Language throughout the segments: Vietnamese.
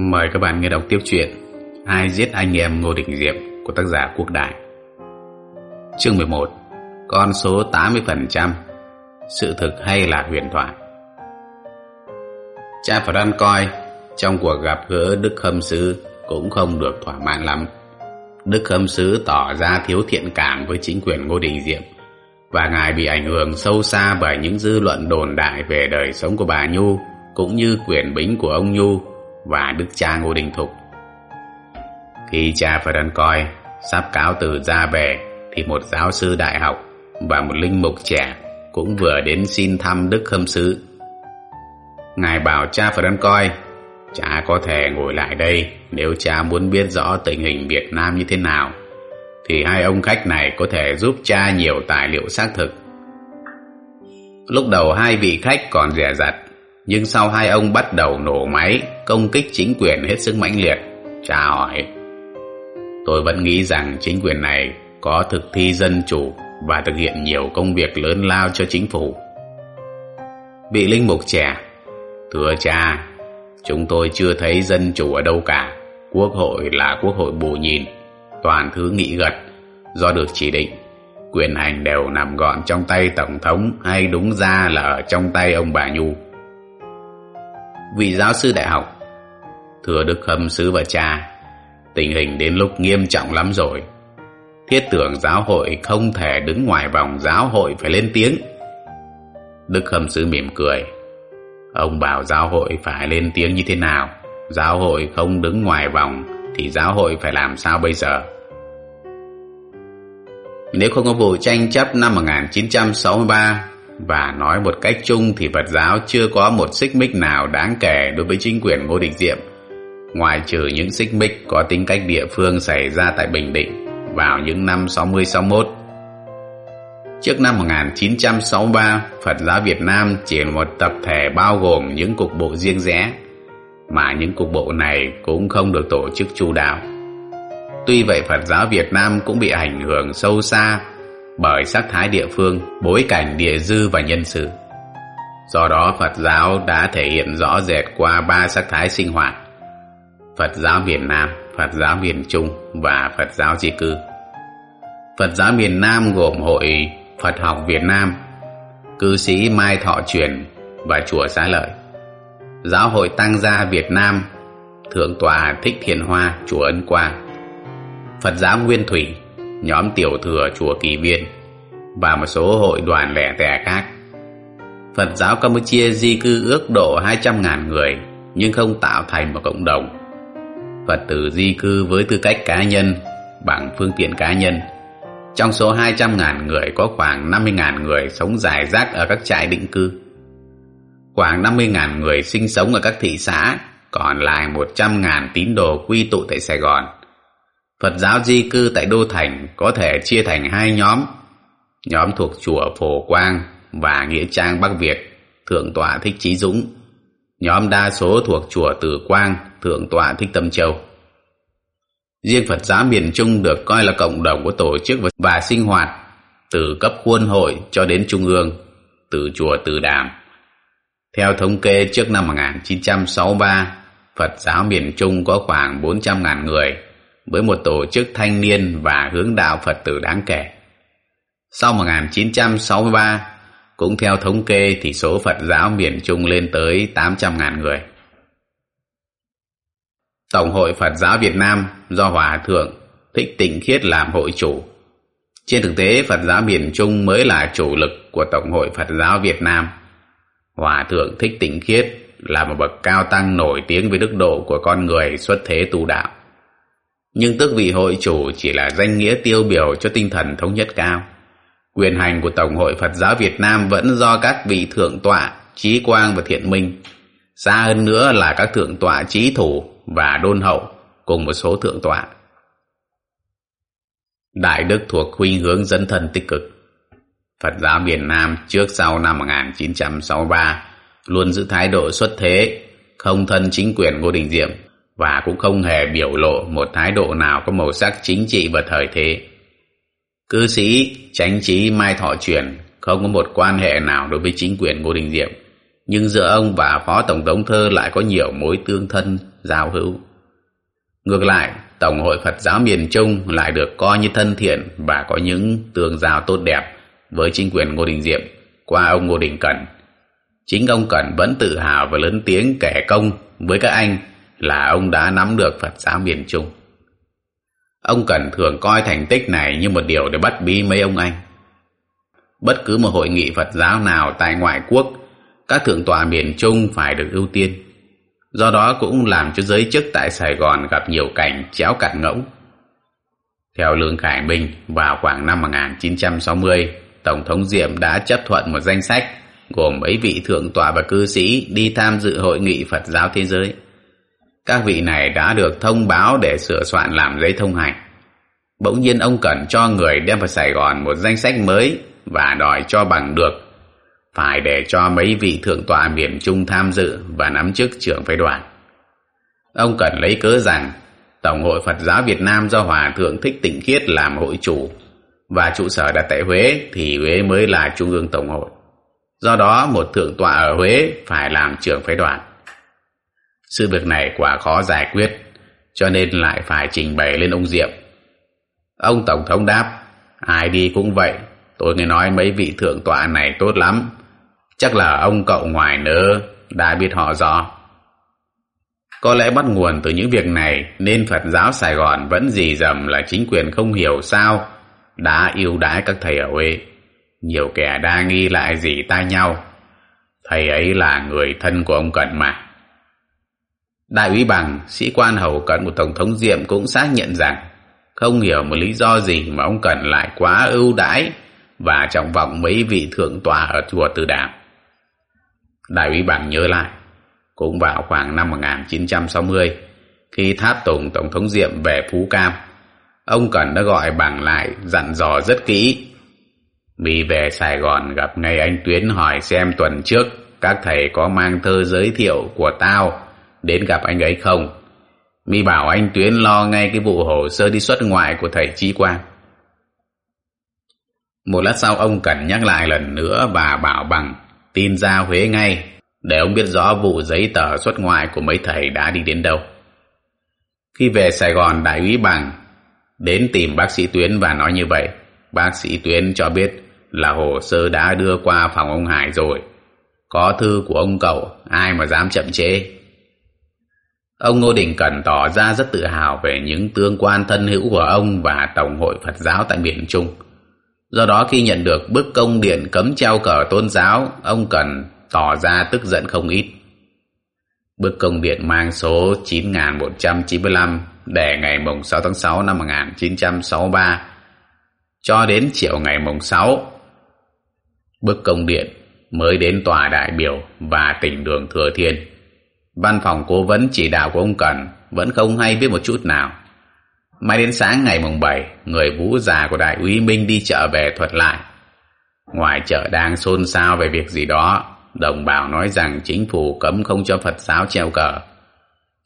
Mời các bạn nghe đọc tiếp chuyện Ai giết anh em Ngô Đình Diệm của tác giả Quốc Đại. Chương 11 Con số 80% Sự thực hay là huyền thoại? Cha Phật An coi, trong cuộc gặp gỡ Đức Khâm Sứ cũng không được thỏa mãn lắm. Đức Khâm Sứ tỏ ra thiếu thiện cảm với chính quyền Ngô Đình Diệm và ngài bị ảnh hưởng sâu xa bởi những dư luận đồn đại về đời sống của bà Nhu cũng như quyền bính của ông Nhu và đức cha Ngô Đình Thục. Khi cha Phật coi sắp cáo từ ra về thì một giáo sư đại học và một linh mục trẻ cũng vừa đến xin thăm Đức Khâm Sứ. Ngài bảo cha Phật coi cha có thể ngồi lại đây nếu cha muốn biết rõ tình hình Việt Nam như thế nào, thì hai ông khách này có thể giúp cha nhiều tài liệu xác thực. Lúc đầu hai vị khách còn rẻ rặt nhưng sau hai ông bắt đầu nổ máy công kích chính quyền hết sức mãnh liệt. Cha hỏi, tôi vẫn nghĩ rằng chính quyền này có thực thi dân chủ và thực hiện nhiều công việc lớn lao cho chính phủ. Vị linh mục trẻ, thưa cha, chúng tôi chưa thấy dân chủ ở đâu cả. Quốc hội là quốc hội bù nhìn, toàn thứ nghị gật, do được chỉ định. Quyền hành đều nằm gọn trong tay Tổng thống hay đúng ra là ở trong tay ông bà Nhu vị giáo sư đại học. Thưa đức khâm sứ và cha, tình hình đến lúc nghiêm trọng lắm rồi. Thiết tưởng giáo hội không thể đứng ngoài vòng giáo hội phải lên tiếng. Đức khâm sứ mỉm cười. Ông bảo giáo hội phải lên tiếng như thế nào? Giáo hội không đứng ngoài vòng thì giáo hội phải làm sao bây giờ? Nếu không có vụ tranh chấp năm 1963 và nói một cách chung thì Phật giáo chưa có một xích mích nào đáng kể đối với chính quyền Ngô Đình Diệm, ngoài trừ những xích mích có tính cách địa phương xảy ra tại Bình Định vào những năm 60-61. Trước năm 1963, Phật giáo Việt Nam chỉ một tập thể bao gồm những cục bộ riêng rẽ, mà những cục bộ này cũng không được tổ chức chu đạo. Tuy vậy Phật giáo Việt Nam cũng bị ảnh hưởng sâu xa bởi sắc thái địa phương, bối cảnh địa dư và nhân sự. Do đó Phật giáo đã thể hiện rõ rệt qua ba sắc thái sinh hoạt. Phật giáo miền Nam, Phật giáo miền Trung và Phật giáo di cư. Phật giáo miền Nam gồm Hội Phật học Việt Nam, cư sĩ Mai Thọ Truyền và Chùa Xá Lợi. Giáo hội Tăng gia Việt Nam, Thượng tòa Thích Thiền Hoa, Chùa Ân Quang. Phật giáo Nguyên Thủy, nhóm tiểu thừa chùa Kỳ Viên và một số hội đoàn lẻ tẻ khác. Phật giáo Campuchia di cư ước độ 200.000 người nhưng không tạo thành một cộng đồng. Phật tử di cư với tư cách cá nhân bằng phương tiện cá nhân. Trong số 200.000 người có khoảng 50.000 người sống dài rác ở các trại định cư. Khoảng 50.000 người sinh sống ở các thị xã, còn lại 100.000 tín đồ quy tụ tại Sài Gòn. Phật giáo di cư tại Đô Thành có thể chia thành hai nhóm. Nhóm thuộc chùa Phổ Quang và Nghĩa Trang Bắc Việt, Thượng tọa Thích Trí Dũng. Nhóm đa số thuộc chùa Tử Quang, Thượng tọa Thích Tâm Châu. Riêng Phật giáo miền Trung được coi là cộng đồng của tổ chức và sinh hoạt từ cấp khuôn hội cho đến trung ương, từ chùa Từ Đàm. Theo thống kê trước năm 1963, Phật giáo miền Trung có khoảng 400.000 người, với một tổ chức thanh niên và hướng đạo Phật tử đáng kể. Sau 1963, cũng theo thống kê thì số Phật giáo miền Trung lên tới 800.000 người. Tổng hội Phật giáo Việt Nam do Hòa Thượng Thích Tịnh Khiết làm hội chủ. Trên thực tế, Phật giáo miền Trung mới là chủ lực của Tổng hội Phật giáo Việt Nam. Hòa Thượng Thích Tịnh Khiết là một bậc cao tăng nổi tiếng với đức độ của con người xuất thế tu đạo nhưng tước vị hội chủ chỉ là danh nghĩa tiêu biểu cho tinh thần thống nhất cao. Quyền hành của Tổng hội Phật giáo Việt Nam vẫn do các vị thượng tọa, trí quang và thiện minh. Xa hơn nữa là các thượng tọa trí thủ và đôn hậu cùng một số thượng tọa. Đại Đức thuộc khuynh hướng dân thân tích cực. Phật giáo miền Nam trước sau năm 1963 luôn giữ thái độ xuất thế, không thân chính quyền Ngô Đình Diệm và cũng không hề biểu lộ một thái độ nào có màu sắc chính trị và thời thế. Cư sĩ, tránh trí Mai Thọ Truyền không có một quan hệ nào đối với chính quyền Ngô Đình Diệm, nhưng giữa ông và Phó Tổng thống Thơ lại có nhiều mối tương thân, giao hữu. Ngược lại, Tổng hội Phật giáo miền Trung lại được coi như thân thiện và có những tương giao tốt đẹp với chính quyền Ngô Đình Diệm qua ông Ngô Đình Cẩn. Chính ông Cẩn vẫn tự hào và lớn tiếng kẻ công với các anh là ông đã nắm được Phật giáo miền Trung. Ông Cẩn thường coi thành tích này như một điều để bắt bí mấy ông anh. Bất cứ một hội nghị Phật giáo nào tại ngoại quốc, các thượng tọa miền Trung phải được ưu tiên. Do đó cũng làm cho giới chức tại Sài Gòn gặp nhiều cảnh chéo cạn ngỗng. Theo Lương Khải Minh, vào khoảng năm 1960, Tổng thống Diệm đã chấp thuận một danh sách gồm mấy vị thượng tọa và cư sĩ đi tham dự hội nghị Phật giáo thế giới. Các vị này đã được thông báo để sửa soạn làm giấy thông hành. Bỗng nhiên ông Cẩn cho người đem vào Sài Gòn một danh sách mới và đòi cho bằng được phải để cho mấy vị thượng tọa miền Trung tham dự và nắm chức trưởng phái đoàn. Ông Cẩn lấy cớ rằng, Tổng hội Phật giáo Việt Nam do Hòa Thượng Thích Tịnh Khiết làm hội chủ và trụ sở đặt tại Huế thì Huế mới là Trung ương Tổng hội. Do đó, một thượng tọa ở Huế phải làm trưởng phái đoàn. Sự việc này quả khó giải quyết, cho nên lại phải trình bày lên ông Diệm. Ông Tổng thống đáp, ai đi cũng vậy, tôi nghe nói mấy vị thượng tọa này tốt lắm. Chắc là ông cậu ngoài nớ đã biết họ rõ. Có lẽ bắt nguồn từ những việc này nên Phật giáo Sài Gòn vẫn dì dầm là chính quyền không hiểu sao đã yêu đãi các thầy ở Huế. Nhiều kẻ đa nghi lại dì tai nhau. Thầy ấy là người thân của ông Cận mà. Đại úy Bằng, sĩ quan hầu cận của Tổng thống Diệm cũng xác nhận rằng không hiểu một lý do gì mà ông Cần lại quá ưu đãi và trọng vọng mấy vị thượng tòa ở chùa Từ Đàm. Đại úy Bằng nhớ lại, cũng vào khoảng năm 1960, khi tháp tùng Tổng thống Diệm về Phú Cam, ông Cần đã gọi Bằng lại dặn dò rất kỹ. Vì về Sài Gòn gặp ngay anh Tuyến hỏi xem tuần trước các thầy có mang thơ giới thiệu của tao đến gặp anh ấy không. Mi bảo anh Tuyến lo ngay cái vụ hồ sơ đi xuất ngoại của thầy Chi Quang. Một lát sau ông Cẩn nhắc lại lần nữa và bảo bằng tin ra Huế ngay để ông biết rõ vụ giấy tờ xuất ngoại của mấy thầy đã đi đến đâu. Khi về Sài Gòn, đại úy bằng đến tìm bác sĩ Tuyến và nói như vậy. Bác sĩ Tuyến cho biết là hồ sơ đã đưa qua phòng ông Hải rồi. Có thư của ông cậu, ai mà dám chậm chế. Ông Ngô Đình Cẩn tỏ ra rất tự hào về những tương quan thân hữu của ông và Tổng hội Phật giáo tại miền Trung. Do đó khi nhận được bức công điện cấm treo cờ tôn giáo, ông Cẩn tỏ ra tức giận không ít. Bức công điện mang số 9195 để ngày mùng 6 tháng 6 năm 1963 cho đến chiều ngày mùng 6. Bức công điện mới đến tòa đại biểu và tỉnh đường Thừa Thiên. Văn phòng cố vấn chỉ đạo của ông Cần vẫn không hay biết một chút nào. Mai đến sáng ngày mùng 7, người vũ già của đại úy Minh đi chợ về thuật lại. Ngoài chợ đang xôn xao về việc gì đó, đồng bào nói rằng chính phủ cấm không cho Phật giáo treo cờ.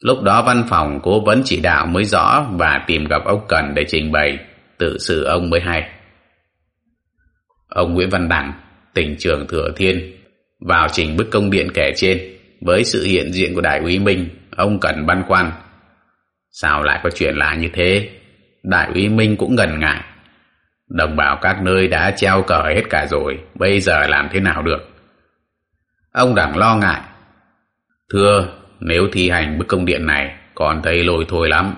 Lúc đó văn phòng cố vấn chỉ đạo mới rõ và tìm gặp ông Cần để trình bày, tự sự ông mới hay. Ông Nguyễn Văn Đẳng, tỉnh trưởng Thừa Thiên, vào trình bức công điện kể trên, với sự hiện diện của đại úy Minh, ông Cần băn khoăn. Sao lại có chuyện lạ như thế? Đại úy Minh cũng ngần ngại. Đồng bào các nơi đã treo cờ hết cả rồi, bây giờ làm thế nào được? Ông Đẳng lo ngại. Thưa, nếu thi hành bức công điện này, còn thấy lôi thôi lắm.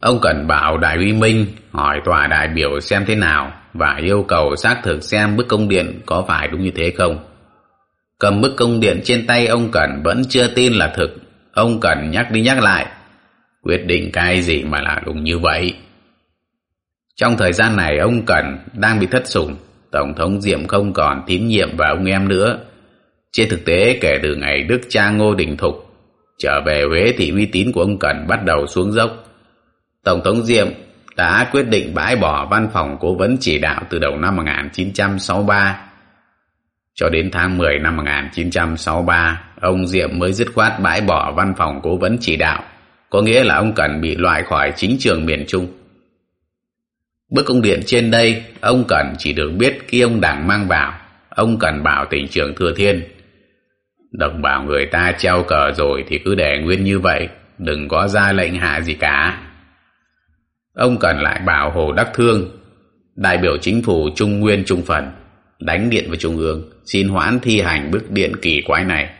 Ông cần bảo Đại úy Minh hỏi tòa đại biểu xem thế nào và yêu cầu xác thực xem bức công điện có phải đúng như thế không. Cầm bức công điện trên tay ông Cẩn vẫn chưa tin là thực. Ông Cẩn nhắc đi nhắc lại. Quyết định cái gì mà là đúng như vậy? Trong thời gian này, ông Cẩn đang bị thất sủng. Tổng thống Diệm không còn tín nhiệm vào ông em nữa trên thực tế, kể từ ngày Đức cha Ngô Đình Thục trở về Huế thì uy tín của ông cẩn bắt đầu xuống dốc. Tổng thống Diệm đã quyết định bãi bỏ văn phòng cố vấn chỉ đạo từ đầu năm 1963. Cho đến tháng 10 năm 1963, ông Diệm mới dứt khoát bãi bỏ văn phòng cố vấn chỉ đạo, có nghĩa là ông Cần bị loại khỏi chính trường miền Trung. Bức công điện trên đây, ông Cần chỉ được biết khi ông Đảng mang vào, ông Cần bảo tỉnh trường Thừa Thiên Đồng bảo người ta treo cờ rồi thì cứ để nguyên như vậy, đừng có ra lệnh hạ gì cả. Ông cần lại bảo Hồ Đắc Thương, đại biểu chính phủ Trung Nguyên Trung Phần, đánh điện với Trung ương, xin hoãn thi hành bức điện kỳ quái này.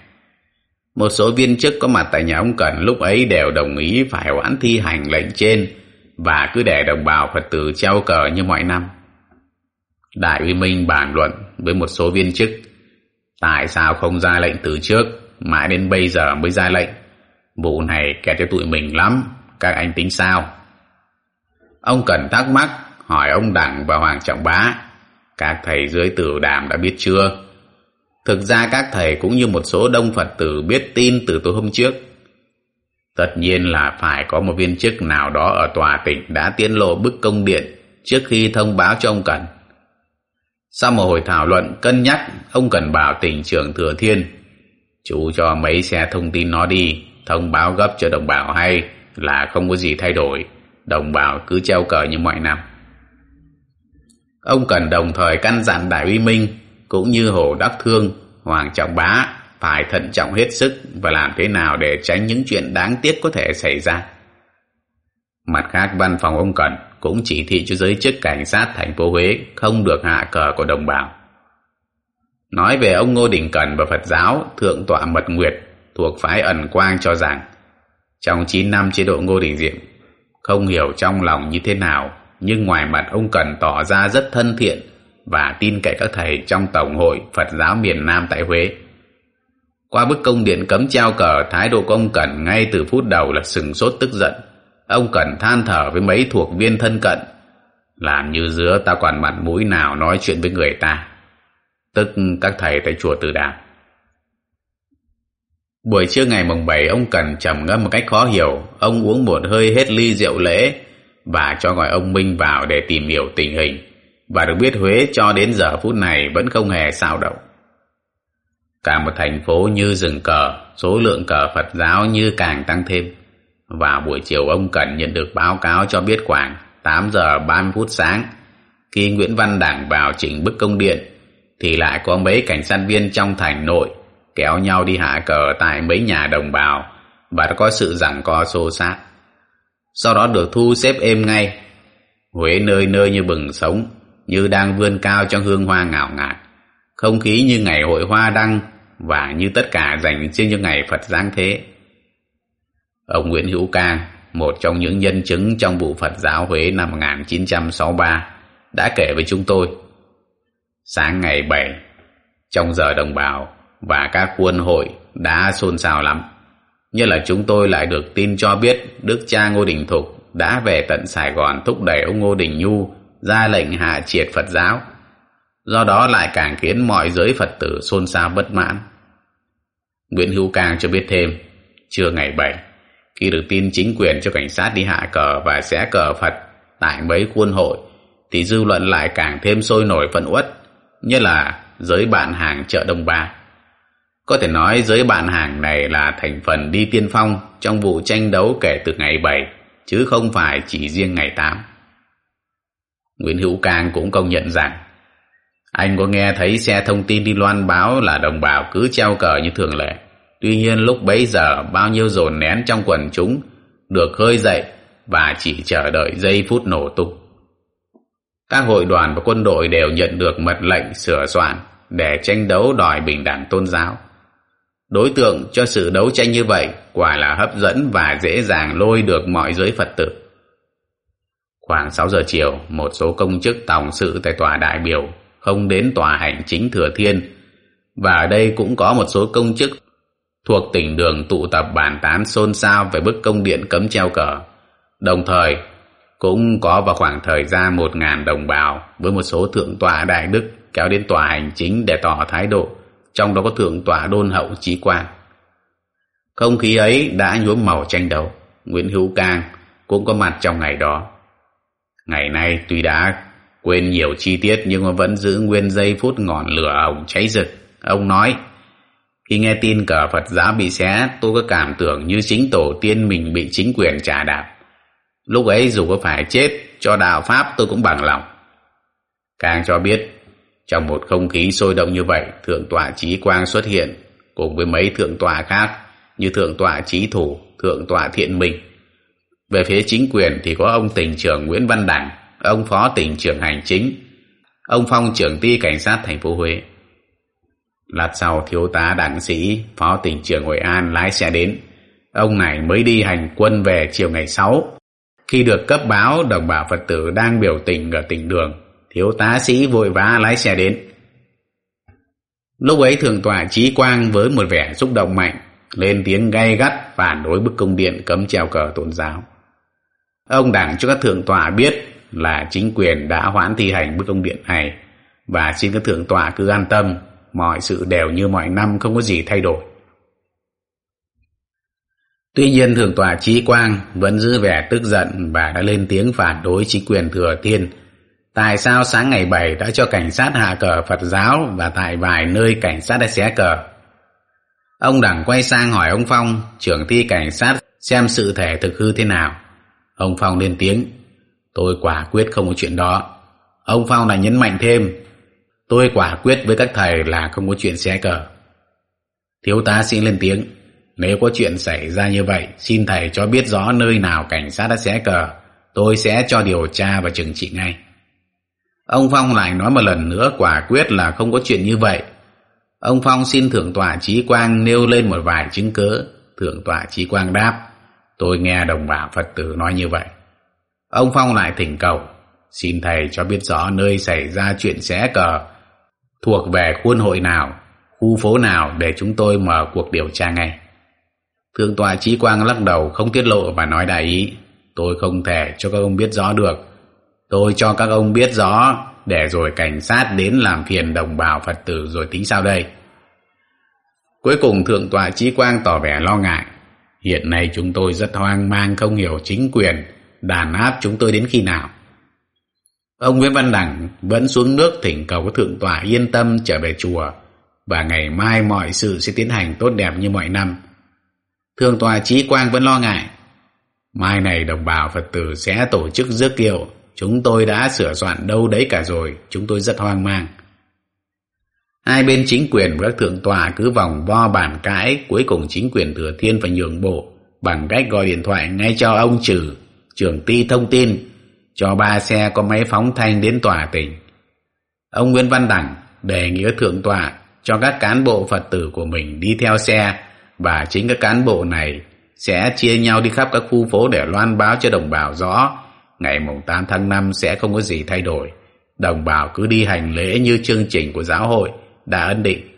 Một số viên chức có mặt tại nhà ông Cần lúc ấy đều đồng ý phải hoãn thi hành lệnh trên và cứ để đồng bào Phật tử treo cờ như mọi năm. Đại uy Minh bàn luận với một số viên chức tại sao không ra lệnh từ trước mãi đến bây giờ mới ra lệnh. Vụ này kẹt cho tụi mình lắm, các anh tính sao? Ông Cần thắc mắc hỏi ông Đặng và Hoàng Trọng Bá các thầy dưới tử đàm đã biết chưa? Thực ra các thầy cũng như một số đông Phật tử biết tin từ tối hôm trước. Tất nhiên là phải có một viên chức nào đó ở tòa tỉnh đã tiết lộ bức công điện trước khi thông báo cho ông Cần. Sau một hồi thảo luận cân nhắc, ông Cần bảo tỉnh trưởng Thừa Thiên chú cho mấy xe thông tin nó đi, thông báo gấp cho đồng bào hay là không có gì thay đổi, đồng bào cứ treo cờ như mọi năm. Ông cần đồng thời căn dặn Đại uy Minh cũng như Hồ Đắc Thương, Hoàng Trọng Bá phải thận trọng hết sức và làm thế nào để tránh những chuyện đáng tiếc có thể xảy ra. Mặt khác văn phòng ông Cần cũng chỉ thị cho giới chức cảnh sát thành phố Huế không được hạ cờ của đồng bào. Nói về ông Ngô Đình Cẩn và Phật giáo Thượng tọa Mật Nguyệt thuộc phái ẩn quang cho rằng trong 9 năm chế độ Ngô Đình Diệm không hiểu trong lòng như thế nào nhưng ngoài mặt ông Cần tỏ ra rất thân thiện và tin cậy các thầy trong Tổng hội Phật giáo miền Nam tại Huế. Qua bức công điện cấm treo cờ, thái độ của ông Cần ngay từ phút đầu là sừng sốt tức giận. Ông Cần than thở với mấy thuộc viên thân cận, làm như giữa ta còn mặt mũi nào nói chuyện với người ta, tức các thầy tại chùa Từ Đàm. Buổi trưa ngày mùng 7, ông Cần trầm ngâm một cách khó hiểu, ông uống một hơi hết ly rượu lễ, và cho gọi ông Minh vào để tìm hiểu tình hình và được biết Huế cho đến giờ phút này vẫn không hề sao động. Cả một thành phố như rừng cờ, số lượng cờ Phật giáo như càng tăng thêm. Vào buổi chiều ông Cần nhận được báo cáo cho biết khoảng 8 giờ 30 phút sáng, khi Nguyễn Văn Đảng vào chỉnh bức công điện, thì lại có mấy cảnh sát viên trong thành nội kéo nhau đi hạ cờ tại mấy nhà đồng bào và đã có sự giằng co xô xát sau đó được thu xếp êm ngay. Huế nơi nơi như bừng sống, như đang vươn cao trong hương hoa ngào ngạt. Không khí như ngày hội hoa đăng và như tất cả dành riêng cho ngày Phật Giáng Thế. Ông Nguyễn Hữu Cang, một trong những nhân chứng trong vụ Phật giáo Huế năm 1963, đã kể với chúng tôi. Sáng ngày 7, trong giờ đồng bào và các quân hội đã xôn xao lắm như là chúng tôi lại được tin cho biết đức cha Ngô Đình Thục đã về tận Sài Gòn thúc đẩy ông Ngô Đình Nhu ra lệnh hạ triệt Phật giáo. Do đó lại càng khiến mọi giới Phật tử xôn xao bất mãn. Nguyễn Hữu Cang cho biết thêm, trưa ngày 7, khi được tin chính quyền cho cảnh sát đi hạ cờ và xé cờ Phật tại mấy khuôn hội, thì dư luận lại càng thêm sôi nổi phẫn uất, như là giới bạn hàng chợ Đông Ba. Có thể nói giới bạn hàng này là thành phần đi tiên phong trong vụ tranh đấu kể từ ngày 7, chứ không phải chỉ riêng ngày 8. Nguyễn Hữu Cang cũng công nhận rằng anh có nghe thấy xe thông tin đi loan báo là đồng bào cứ treo cờ như thường lệ. Tuy nhiên lúc bấy giờ bao nhiêu dồn nén trong quần chúng được khơi dậy và chỉ chờ đợi giây phút nổ tung. Các hội đoàn và quân đội đều nhận được mật lệnh sửa soạn để tranh đấu đòi bình đẳng tôn giáo. Đối tượng cho sự đấu tranh như vậy quả là hấp dẫn và dễ dàng lôi được mọi giới Phật tử. Khoảng 6 giờ chiều, một số công chức tổng sự tại tòa đại biểu không đến tòa hành chính Thừa Thiên và ở đây cũng có một số công chức thuộc tỉnh đường tụ tập bàn tán xôn xao về bức công điện cấm treo cờ. Đồng thời, cũng có vào khoảng thời gian một ngàn đồng bào với một số thượng tọa đại đức kéo đến tòa hành chính để tỏ thái độ trong đó có thượng tọa đôn hậu trí quang. Không khí ấy đã nhuốm màu tranh đấu, Nguyễn Hữu Cang cũng có mặt trong ngày đó. Ngày nay tuy đã quên nhiều chi tiết nhưng mà vẫn giữ nguyên giây phút ngọn lửa ổng cháy rực. Ông nói, khi nghe tin cờ Phật giáo bị xé, tôi có cảm tưởng như chính tổ tiên mình bị chính quyền trả đạp. Lúc ấy dù có phải chết cho đạo Pháp tôi cũng bằng lòng. Càng cho biết trong một không khí sôi động như vậy, Thượng tọa Trí Quang xuất hiện, cùng với mấy thượng tọa khác như thượng tọa trí thủ, thượng tọa thiện minh. Về phía chính quyền thì có ông tỉnh trưởng Nguyễn Văn đảng ông phó tỉnh trưởng hành chính, ông phong trưởng ty cảnh sát thành phố Huế. Lát sau thiếu tá đảng sĩ, phó tỉnh trưởng Hội An lái xe đến. Ông này mới đi hành quân về chiều ngày 6. Khi được cấp báo đồng bào Phật tử đang biểu tình ở tỉnh đường, thiếu tá sĩ vội vã lái xe đến. Lúc ấy thượng tọa Trí Quang với một vẻ xúc động mạnh, lên tiếng gay gắt phản đối bức công điện cấm treo cờ tôn giáo. Ông đảng cho các thượng tọa biết là chính quyền đã hoãn thi hành bức công điện này và xin các thượng tọa cứ an tâm, mọi sự đều như mọi năm không có gì thay đổi. Tuy nhiên thượng tọa Trí Quang vẫn giữ vẻ tức giận và đã lên tiếng phản đối chính quyền thừa thiên. Tại sao sáng ngày 7 đã cho cảnh sát hạ cờ Phật giáo và tại vài nơi cảnh sát đã xé cờ? Ông Đẳng quay sang hỏi ông Phong, trưởng ty cảnh sát, xem sự thể thực hư thế nào. Ông Phong lên tiếng, tôi quả quyết không có chuyện đó. Ông Phong lại nhấn mạnh thêm, tôi quả quyết với các thầy là không có chuyện xé cờ. Thiếu tá xin lên tiếng, nếu có chuyện xảy ra như vậy, xin thầy cho biết rõ nơi nào cảnh sát đã xé cờ, tôi sẽ cho điều tra và trừng trị ngay. Ông Phong lại nói một lần nữa quả quyết là không có chuyện như vậy. Ông Phong xin Thượng tọa Trí Quang nêu lên một vài chứng cớ. Thượng tọa Trí Quang đáp, tôi nghe đồng bào Phật tử nói như vậy. Ông Phong lại thỉnh cầu, xin thầy cho biết rõ nơi xảy ra chuyện xé cờ, thuộc về khuôn hội nào, khu phố nào để chúng tôi mở cuộc điều tra ngay. Thượng tọa Trí Quang lắc đầu không tiết lộ và nói đại ý, tôi không thể cho các ông biết rõ được. Tôi cho các ông biết rõ, để rồi cảnh sát đến làm phiền đồng bào Phật tử rồi tính sao đây. Cuối cùng Thượng tọa Trí Quang tỏ vẻ lo ngại. Hiện nay chúng tôi rất hoang mang, không hiểu chính quyền, đàn áp chúng tôi đến khi nào. Ông Nguyễn Văn Đẳng vẫn xuống nước thỉnh cầu Thượng tọa yên tâm trở về chùa, và ngày mai mọi sự sẽ tiến hành tốt đẹp như mọi năm. Thượng tọa Trí Quang vẫn lo ngại. Mai này đồng bào Phật tử sẽ tổ chức rước kiệu Chúng tôi đã sửa soạn đâu đấy cả rồi, chúng tôi rất hoang mang. Hai bên chính quyền và các thượng tòa cứ vòng vo bàn cãi, cuối cùng chính quyền thừa thiên phải nhường bộ bằng cách gọi điện thoại ngay cho ông Trừ, trưởng ty thông tin, cho ba xe có máy phóng thanh đến tòa tỉnh. Ông Nguyễn Văn Đẳng đề nghị thượng tòa cho các cán bộ Phật tử của mình đi theo xe và chính các cán bộ này sẽ chia nhau đi khắp các khu phố để loan báo cho đồng bào rõ ngày mùng 8 tháng 5 sẽ không có gì thay đổi. Đồng bào cứ đi hành lễ như chương trình của giáo hội đã ấn định.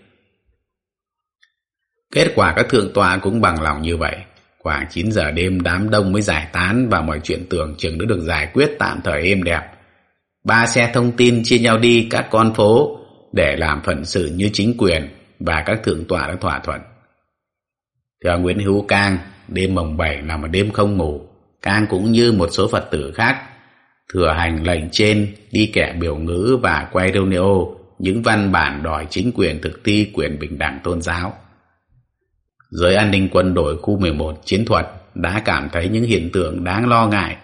Kết quả các thượng tọa cũng bằng lòng như vậy. Khoảng 9 giờ đêm đám đông mới giải tán và mọi chuyện tưởng chừng đã được giải quyết tạm thời êm đẹp. Ba xe thông tin chia nhau đi các con phố để làm phận sự như chính quyền và các thượng tọa đã thỏa thuận. Theo Nguyễn Hữu Cang, đêm mồng 7 là một đêm không ngủ. Cang cũng như một số Phật tử khác thừa hành lệnh trên đi kẻ biểu ngữ và quay neo những văn bản đòi chính quyền thực thi quyền bình đẳng tôn giáo. Giới an ninh quân đội khu 11 chiến thuật đã cảm thấy những hiện tượng đáng lo ngại.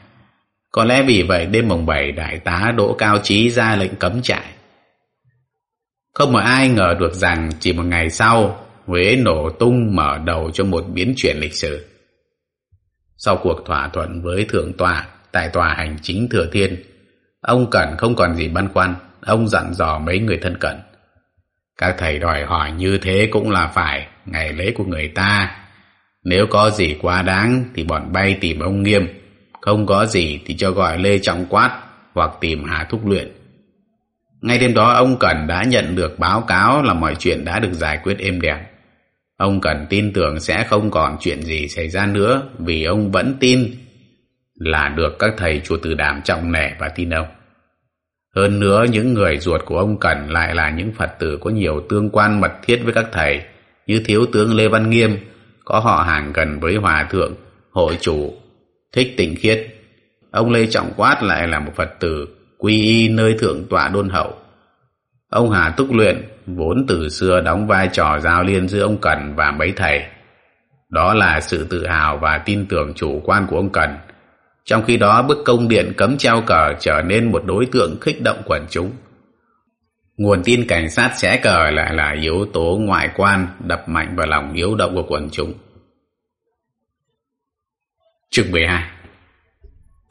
Có lẽ vì vậy đêm mồng 7 đại tá Đỗ Cao Trí ra lệnh cấm trại. Không một ai ngờ được rằng chỉ một ngày sau, Huế nổ tung mở đầu cho một biến chuyển lịch sử. Sau cuộc thỏa thuận với thượng tọa tại tòa hành chính Thừa Thiên, ông Cẩn không còn gì băn khoăn, ông dặn dò mấy người thân cận. Các thầy đòi hỏi như thế cũng là phải, ngày lễ của người ta. Nếu có gì quá đáng thì bọn bay tìm ông Nghiêm, không có gì thì cho gọi Lê Trọng Quát hoặc tìm Hà Thúc Luyện. Ngay đêm đó ông Cẩn đã nhận được báo cáo là mọi chuyện đã được giải quyết êm đẹp. Ông cần tin tưởng sẽ không còn chuyện gì xảy ra nữa vì ông vẫn tin là được các thầy chùa Từ Đàm trọng nể và tin ông. Hơn nữa những người ruột của ông Cần lại là những Phật tử có nhiều tương quan mật thiết với các thầy như Thiếu tướng Lê Văn Nghiêm có họ hàng gần với Hòa Thượng, Hội chủ, Thích Tịnh Khiết. Ông Lê Trọng Quát lại là một Phật tử quy y nơi Thượng tọa Đôn Hậu. Ông Hà Túc Luyện vốn từ xưa đóng vai trò giao liên giữa ông Cần và mấy thầy. Đó là sự tự hào và tin tưởng chủ quan của ông Cần. Trong khi đó, bức công điện cấm treo cờ trở nên một đối tượng khích động quần chúng. Nguồn tin cảnh sát sẽ cờ lại là yếu tố ngoại quan đập mạnh vào lòng yếu động của quần chúng. Chương 12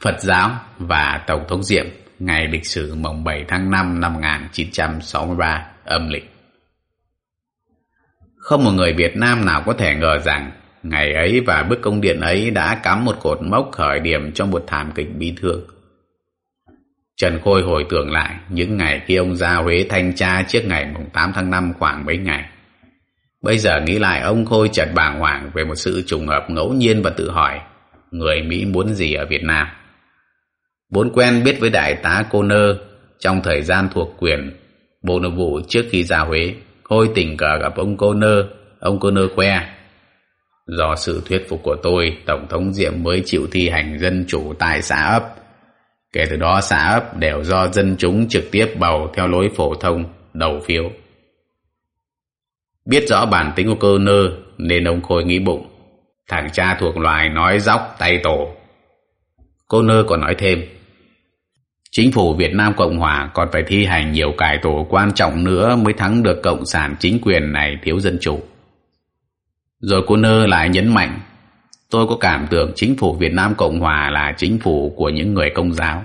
Phật giáo và Tổng thống Diệm ngày lịch sử mồng 7 tháng 5 năm 1963 âm lịch. Không một người Việt Nam nào có thể ngờ rằng ngày ấy và bức công điện ấy đã cắm một cột mốc khởi điểm trong một thảm kịch bi thương. Trần Khôi hồi tưởng lại những ngày khi ông ra Huế thanh tra trước ngày 8 tháng 5 khoảng mấy ngày. Bây giờ nghĩ lại, ông Khôi chợt bàng hoàng về một sự trùng hợp ngẫu nhiên và tự hỏi, người Mỹ muốn gì ở Việt Nam. Vốn quen biết với đại tá Cô Nơ trong thời gian thuộc quyền Bộ Nội vụ trước khi ra Huế, Khôi tình cờ gặp ông Cô Nơ, ông Cô Nơ que. Do sự thuyết phục của tôi, Tổng thống Diệm mới chịu thi hành dân chủ tại xã ấp Kể từ đó xã ấp đều do dân chúng trực tiếp bầu theo lối phổ thông đầu phiếu. Biết rõ bản tính của cô nơ nên ông Khôi nghĩ bụng. Thằng cha thuộc loài nói dóc tay tổ. Cô nơ còn nói thêm. Chính phủ Việt Nam Cộng Hòa còn phải thi hành nhiều cải tổ quan trọng nữa mới thắng được Cộng sản chính quyền này thiếu dân chủ. Rồi cô nơ lại nhấn mạnh Tôi có cảm tưởng chính phủ Việt Nam Cộng Hòa là chính phủ của những người công giáo.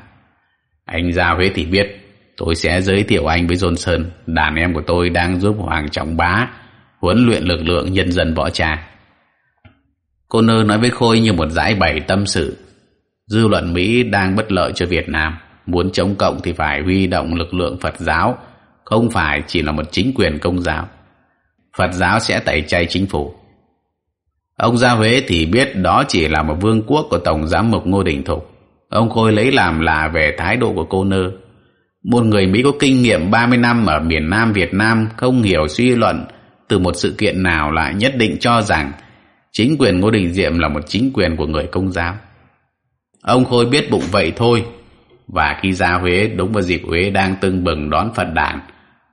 Anh ra Huế thì biết, tôi sẽ giới thiệu anh với Johnson, đàn em của tôi đang giúp Hoàng Trọng Bá huấn luyện lực lượng nhân dân võ trang. Cô nơ nói với Khôi như một giải bày tâm sự. Dư luận Mỹ đang bất lợi cho Việt Nam. Muốn chống cộng thì phải huy động lực lượng Phật giáo, không phải chỉ là một chính quyền công giáo. Phật giáo sẽ tẩy chay chính phủ. Ông ra Huế thì biết đó chỉ là một vương quốc của Tổng Giám mục Ngô Đình Thục. Ông Khôi lấy làm là về thái độ của cô nơ. Một người Mỹ có kinh nghiệm 30 năm ở miền Nam Việt Nam không hiểu suy luận từ một sự kiện nào lại nhất định cho rằng chính quyền Ngô Đình Diệm là một chính quyền của người công giáo. Ông Khôi biết bụng vậy thôi. Và khi ra Huế đúng vào dịp Huế đang tưng bừng đón Phật đản,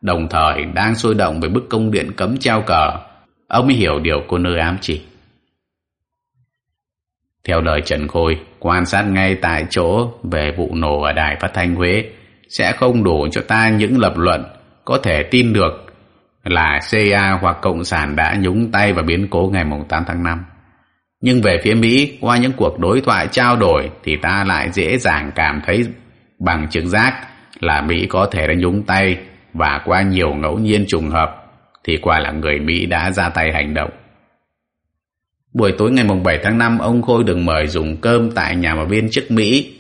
đồng thời đang sôi động với bức công điện cấm treo cờ, ông mới hiểu điều cô nơ ám chỉ. Theo lời Trần Khôi, quan sát ngay tại chỗ về vụ nổ ở Đài Phát Thanh Huế sẽ không đủ cho ta những lập luận có thể tin được là CIA hoặc Cộng sản đã nhúng tay vào biến cố ngày 8 tháng 5. Nhưng về phía Mỹ, qua những cuộc đối thoại trao đổi thì ta lại dễ dàng cảm thấy bằng trực giác là Mỹ có thể đã nhúng tay và qua nhiều ngẫu nhiên trùng hợp thì quả là người Mỹ đã ra tay hành động. Buổi tối ngày 7 tháng 5, ông Khôi được mời dùng cơm tại nhà một viên chức Mỹ.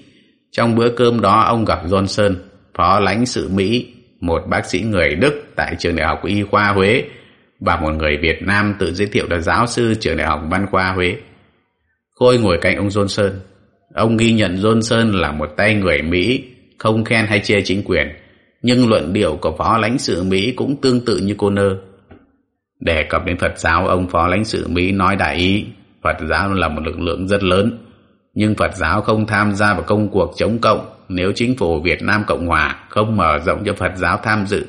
Trong bữa cơm đó, ông gặp Johnson, phó lãnh sự Mỹ, một bác sĩ người Đức tại trường đại học y khoa Huế và một người Việt Nam tự giới thiệu là giáo sư trường đại học văn khoa Huế. Khôi ngồi cạnh ông Johnson. Ông ghi nhận Johnson là một tay người Mỹ, không khen hay chê chính quyền, nhưng luận điệu của phó lãnh sự Mỹ cũng tương tự như cô nơ. Đề cập đến Phật giáo, ông phó lãnh sự Mỹ nói đại ý, Phật giáo là một lực lượng rất lớn, nhưng Phật giáo không tham gia vào công cuộc chống cộng nếu chính phủ Việt Nam Cộng Hòa không mở rộng cho Phật giáo tham dự.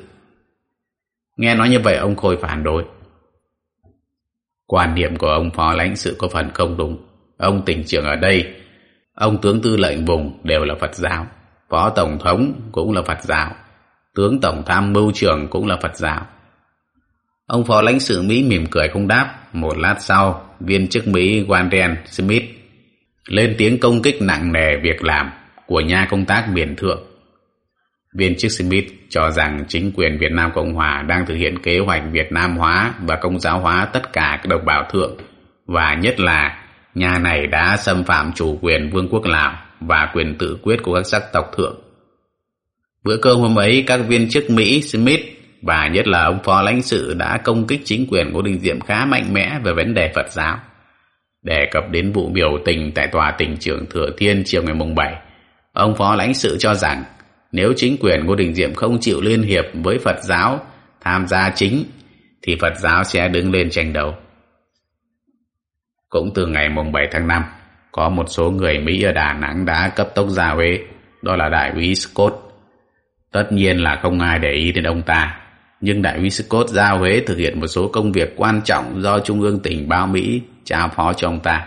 Nghe nói như vậy ông Khôi phản đối. Quan điểm của ông phó lãnh sự có phần không đúng. Ông tỉnh trưởng ở đây, ông tướng tư lệnh vùng đều là Phật giáo, phó tổng thống cũng là Phật giáo, tướng tổng tham mưu trưởng cũng là Phật giáo. Ông phó lãnh sự Mỹ mỉm cười không đáp. Một lát sau, viên chức Mỹ Warren Smith lên tiếng công kích nặng nề việc làm của nhà công tác miền thượng. Viên chức Smith cho rằng chính quyền Việt Nam Cộng Hòa đang thực hiện kế hoạch Việt Nam hóa và công giáo hóa tất cả các đồng bào thượng và nhất là nhà này đã xâm phạm chủ quyền Vương quốc Lào và quyền tự quyết của các sắc tộc thượng. Bữa cơm hôm ấy, các viên chức Mỹ Smith và nhất là ông phó lãnh sự đã công kích chính quyền của Đình Diệm khá mạnh mẽ về vấn đề Phật giáo. Đề cập đến vụ biểu tình tại tòa tỉnh trưởng Thừa Thiên chiều ngày mùng 7, ông phó lãnh sự cho rằng nếu chính quyền Ngô Đình Diệm không chịu liên hiệp với Phật giáo tham gia chính thì Phật giáo sẽ đứng lên tranh đấu. Cũng từ ngày mùng 7 tháng 5, có một số người Mỹ ở Đà Nẵng đã cấp tốc ra Huế, đó là đại úy Scott. Tất nhiên là không ai để ý đến ông ta, nhưng đại úy Scott ra Huế thực hiện một số công việc quan trọng do Trung ương tình báo Mỹ trao phó cho ông ta.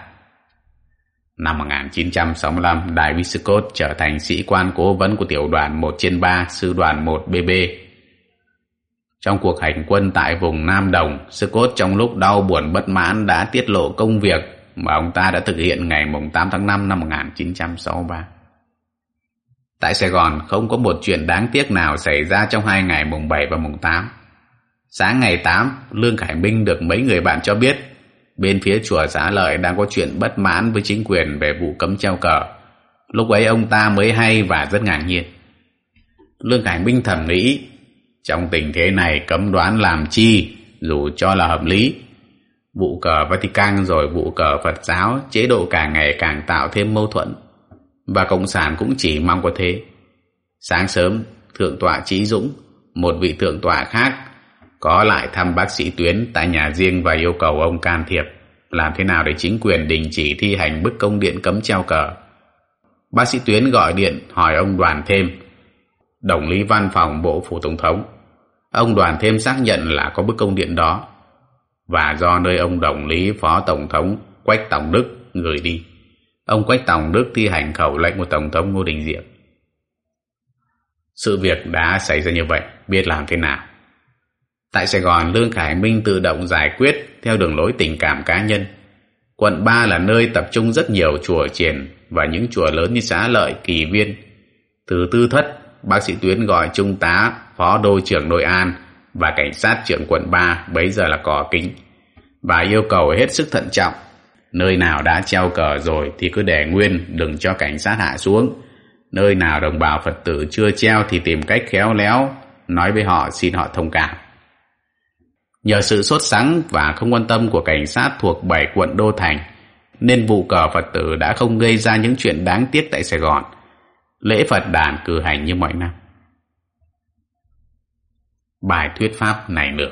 Năm 1965, đại úy Scott trở thành sĩ quan cố vấn của tiểu đoàn 1 trên 3 sư đoàn 1 BB. Trong cuộc hành quân tại vùng Nam Đồng, Scott trong lúc đau buồn bất mãn đã tiết lộ công việc mà ông ta đã thực hiện ngày 8 tháng 5 năm 1963. Tại Sài Gòn không có một chuyện đáng tiếc nào xảy ra trong hai ngày mùng 7 và mùng 8. Sáng ngày 8, Lương Khải Minh được mấy người bạn cho biết bên phía chùa xã Lợi đang có chuyện bất mãn với chính quyền về vụ cấm treo cờ. Lúc ấy ông ta mới hay và rất ngạc nhiên. Lương Khải Minh thầm nghĩ, trong tình thế này cấm đoán làm chi, dù cho là hợp lý. Vụ cờ Vatican rồi vụ cờ Phật giáo, chế độ càng ngày càng tạo thêm mâu thuẫn. Và Cộng sản cũng chỉ mong có thế. Sáng sớm, Thượng tọa Trí Dũng, một vị thượng tọa khác, có lại thăm bác sĩ Tuyến tại nhà riêng và yêu cầu ông can thiệp làm thế nào để chính quyền đình chỉ thi hành bức công điện cấm treo cờ. Bác sĩ Tuyến gọi điện hỏi ông Đoàn thêm, đồng lý văn phòng Bộ Phủ Tổng thống. Ông Đoàn thêm xác nhận là có bức công điện đó và do nơi ông đồng lý Phó Tổng thống Quách Tổng Đức gửi đi. Ông Quách Tổng Đức thi hành khẩu lệnh của Tổng thống Ngô Đình Diệm. Sự việc đã xảy ra như vậy, biết làm thế nào. Tại Sài Gòn, Lương Khải Minh tự động giải quyết theo đường lối tình cảm cá nhân. Quận 3 là nơi tập trung rất nhiều chùa triền và những chùa lớn như Xá Lợi, Kỳ Viên. Từ tư thất, bác sĩ Tuyến gọi trung tá, phó đô trưởng Nội An và cảnh sát trưởng quận 3 bấy giờ là cỏ kính và yêu cầu hết sức thận trọng. Nơi nào đã treo cờ rồi thì cứ để nguyên, đừng cho cảnh sát hạ xuống. Nơi nào đồng bào Phật tử chưa treo thì tìm cách khéo léo, nói với họ xin họ thông cảm. Nhờ sự sốt sắng và không quan tâm của cảnh sát thuộc bảy quận Đô Thành, nên vụ cờ Phật tử đã không gây ra những chuyện đáng tiếc tại Sài Gòn. Lễ Phật đàn cử hành như mọi năm. Bài thuyết pháp này nữa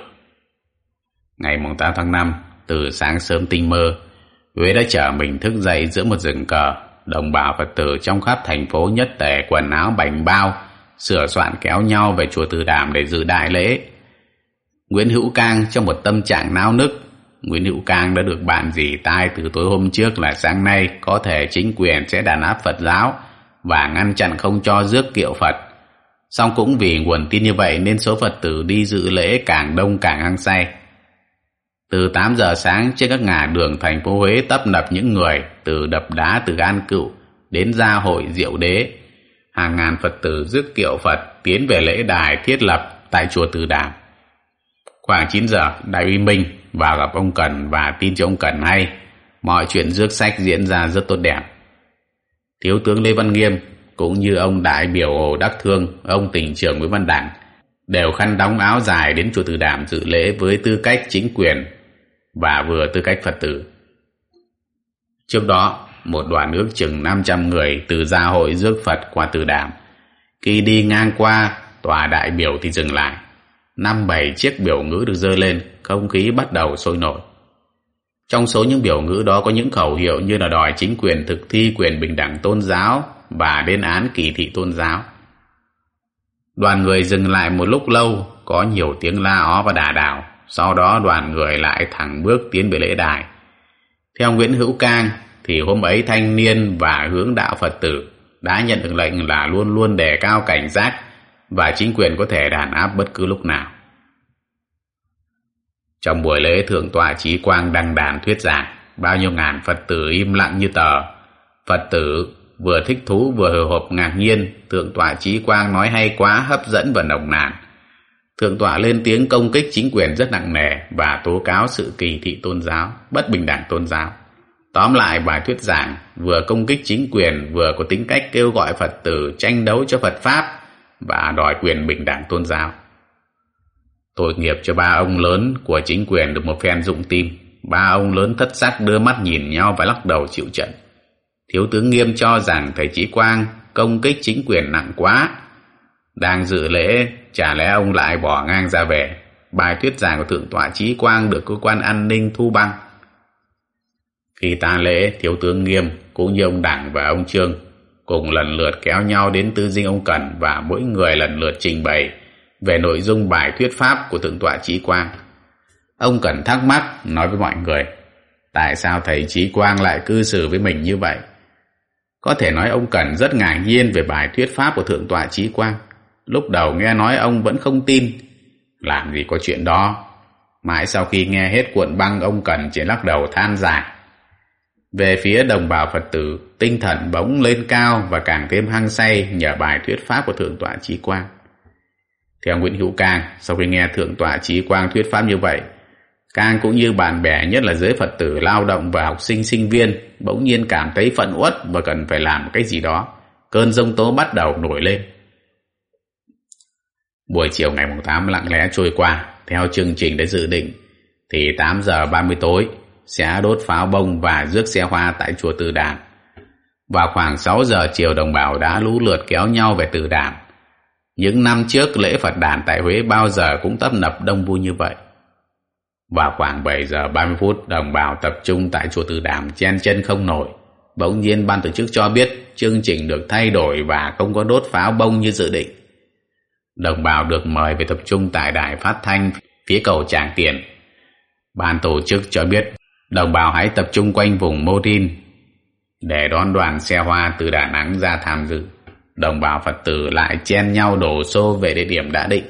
Ngày 8 tháng 5, từ sáng sớm tinh mơ, Huế đã chở mình thức dậy giữa một rừng cờ. Đồng bào Phật tử trong khắp thành phố nhất tề quần áo bành bao, sửa soạn kéo nhau về chùa Từ Đàm để dự đại lễ. Nguyễn Hữu Cang trong một tâm trạng nao nức. Nguyễn Hữu Cang đã được bạn dì tai từ tối hôm trước là sáng nay có thể chính quyền sẽ đàn áp Phật giáo và ngăn chặn không cho rước kiệu Phật. Song cũng vì nguồn tin như vậy nên số Phật tử đi dự lễ càng đông càng hăng say. Từ 8 giờ sáng trên các ngã đường thành phố Huế tấp nập những người từ đập đá từ An Cựu đến gia hội Diệu Đế. Hàng ngàn Phật tử rước kiệu Phật tiến về lễ đài thiết lập tại chùa Từ Đàm. Khoảng 9 giờ, Đại uy Minh vào gặp ông Cần và tin cho ông Cần hay mọi chuyện rước sách diễn ra rất tốt đẹp. Thiếu tướng Lê Văn Nghiêm cũng như ông đại biểu Hồ Đắc Thương, ông tỉnh trưởng Nguyễn Văn Đảng đều khăn đóng áo dài đến chùa Từ Đàm dự lễ với tư cách chính quyền và vừa tư cách Phật tử. Trước đó, một đoàn ước chừng 500 người từ gia hội rước Phật qua Từ Đàm. Khi đi ngang qua tòa đại biểu thì dừng lại năm bảy chiếc biểu ngữ được dơ lên, không khí bắt đầu sôi nổi. Trong số những biểu ngữ đó có những khẩu hiệu như là đòi chính quyền thực thi quyền bình đẳng tôn giáo và lên án kỳ thị tôn giáo. Đoàn người dừng lại một lúc lâu, có nhiều tiếng la ó và đà đảo. Sau đó đoàn người lại thẳng bước tiến về lễ đài. Theo Nguyễn Hữu Cang, thì hôm ấy thanh niên và hướng đạo Phật tử đã nhận được lệnh là luôn luôn đề cao cảnh giác và chính quyền có thể đàn áp bất cứ lúc nào. Trong buổi lễ thượng tọa trí quang đăng đàn thuyết giảng, bao nhiêu ngàn Phật tử im lặng như tờ. Phật tử vừa thích thú vừa hồi hộp ngạc nhiên, thượng tọa trí quang nói hay quá hấp dẫn và nồng nàn. Thượng tọa lên tiếng công kích chính quyền rất nặng nề và tố cáo sự kỳ thị tôn giáo, bất bình đẳng tôn giáo. Tóm lại bài thuyết giảng vừa công kích chính quyền vừa có tính cách kêu gọi Phật tử tranh đấu cho Phật Pháp và đòi quyền bình đẳng tôn giáo. Tội nghiệp cho ba ông lớn của chính quyền được một phen dụng tim. Ba ông lớn thất sắc đưa mắt nhìn nhau và lắc đầu chịu trận. Thiếu tướng Nghiêm cho rằng thầy Chí Quang công kích chính quyền nặng quá. Đang dự lễ, chả lẽ ông lại bỏ ngang ra về. Bài thuyết giảng của Thượng tọa Chí Quang được cơ quan an ninh thu băng. Khi ta lễ, Thiếu tướng Nghiêm cũng như ông Đảng và ông Trương cùng lần lượt kéo nhau đến tư dinh ông Cần và mỗi người lần lượt trình bày về nội dung bài thuyết pháp của Thượng tọa Trí Quang. Ông Cần thắc mắc nói với mọi người, tại sao thầy Trí Quang lại cư xử với mình như vậy? Có thể nói ông Cần rất ngạc nhiên về bài thuyết pháp của Thượng tọa Trí Quang. Lúc đầu nghe nói ông vẫn không tin, Làm gì có chuyện đó. Mãi sau khi nghe hết cuộn băng ông Cần chỉ lắc đầu than dài. Về phía đồng bào Phật tử, tinh thần bỗng lên cao và càng thêm hăng say nhờ bài thuyết pháp của Thượng tọa Trí Quang. Theo Nguyễn Hữu Cang, sau khi nghe Thượng tọa Trí Quang thuyết pháp như vậy, Cang cũng như bạn bè nhất là giới Phật tử lao động và học sinh sinh viên bỗng nhiên cảm thấy phận uất và cần phải làm cái gì đó. Cơn giông tố bắt đầu nổi lên. Buổi chiều ngày 8 lặng lẽ trôi qua, theo chương trình đã dự định, thì 8 giờ 30 tối sẽ đốt pháo bông và rước xe hoa tại chùa Từ Đàm. Vào khoảng 6 giờ chiều đồng bào đã lũ lượt kéo nhau về Từ Đàm. Những năm trước lễ Phật đàn tại Huế bao giờ cũng tấp nập đông vui như vậy. Vào khoảng 7 giờ 30 phút, đồng bào tập trung tại chùa Từ Đàm chen chân không nổi. Bỗng nhiên ban tổ chức cho biết chương trình được thay đổi và không có đốt pháo bông như dự định. Đồng bào được mời về tập trung tại đài phát thanh phía cầu Tràng Tiền. Ban tổ chức cho biết đồng bào hãy tập trung quanh vùng Mô Tin để đón đoàn xe hoa từ Đà Nẵng ra tham dự. Đồng bào Phật tử lại chen nhau đổ xô về địa điểm đã định.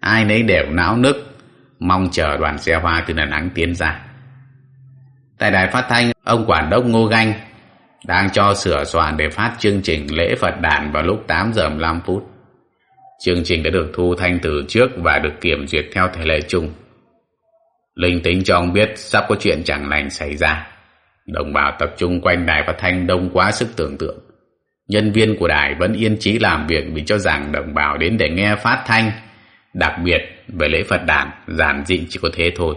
Ai nấy đều não nức mong chờ đoàn xe hoa từ Đà Nẵng tiến ra. Tại đài phát thanh, ông quản đốc Ngô Ganh đang cho sửa soạn để phát chương trình lễ Phật đàn vào lúc 8 giờ 15 phút. Chương trình đã được thu thanh từ trước và được kiểm duyệt theo thể lệ chung. Linh tính cho ông biết sắp có chuyện chẳng lành xảy ra. Đồng bào tập trung quanh đài phát thanh đông quá sức tưởng tượng. Nhân viên của đài vẫn yên trí làm việc vì cho rằng đồng bào đến để nghe phát thanh Đặc biệt về lễ Phật đàn giản dị chỉ có thế thôi.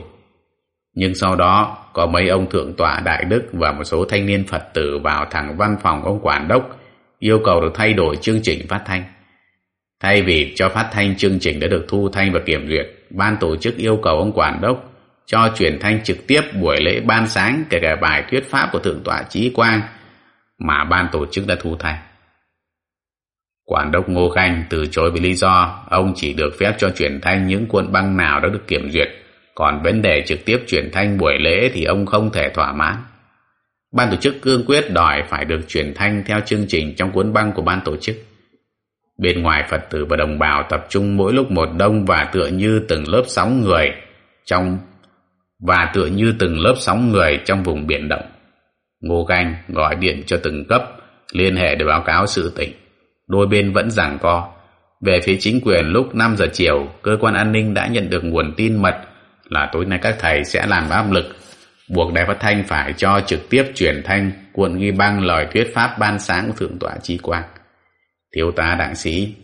Nhưng sau đó có mấy ông thượng tọa Đại Đức và một số thanh niên Phật tử vào thẳng văn phòng ông Quản đốc yêu cầu được thay đổi chương trình phát thanh. Thay vì cho phát thanh chương trình đã được thu thanh và kiểm duyệt, ban tổ chức yêu cầu ông Quản đốc cho truyền thanh trực tiếp buổi lễ ban sáng kể cả bài thuyết pháp của Thượng tọa Trí Quang mà ban tổ chức đã thu thay. Quản đốc Ngô Khanh từ chối với lý do ông chỉ được phép cho truyền thanh những cuộn băng nào đã được kiểm duyệt, còn vấn đề trực tiếp truyền thanh buổi lễ thì ông không thể thỏa mãn. Ban tổ chức cương quyết đòi phải được truyền thanh theo chương trình trong cuốn băng của ban tổ chức. Bên ngoài Phật tử và đồng bào tập trung mỗi lúc một đông và tựa như từng lớp sóng người trong và tựa như từng lớp sóng người trong vùng biển động. Ngô Canh gọi điện cho từng cấp liên hệ để báo cáo sự tình đôi bên vẫn giằng co. Về phía chính quyền lúc 5 giờ chiều, cơ quan an ninh đã nhận được nguồn tin mật là tối nay các thầy sẽ làm áp lực, buộc đài phát thanh phải cho trực tiếp truyền thanh cuộn ghi băng lời thuyết pháp ban sáng của Thượng tọa Chi Quang. Thiếu tá đảng sĩ,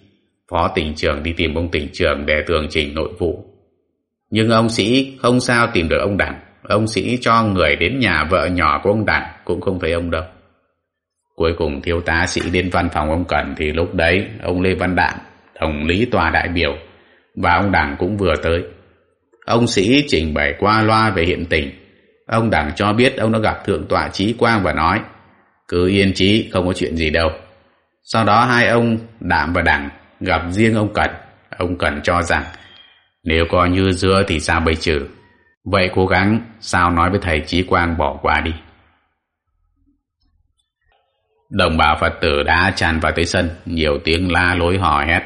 phó tỉnh trưởng đi tìm ông tỉnh trưởng để tường trình nội vụ. Nhưng ông sĩ không sao tìm được ông Đảng. Ông sĩ cho người đến nhà vợ nhỏ của ông đặng cũng không thấy ông đâu. Cuối cùng thiếu tá sĩ đến văn phòng ông Cẩn thì lúc đấy ông Lê Văn Đặng, đồng lý tòa đại biểu và ông đặng cũng vừa tới. Ông sĩ trình bày qua loa về hiện tình. Ông đặng cho biết ông đã gặp Thượng tọa Trí Quang và nói cứ yên trí không có chuyện gì đâu. Sau đó hai ông Đạm và đặng gặp riêng ông Cẩn. Ông Cẩn cho rằng nếu coi như dưa thì sao bây trừ. Vậy cố gắng sao nói với thầy Trí Quang bỏ qua đi. Đồng bào Phật tử đã tràn vào tới sân, nhiều tiếng la lối hò hét.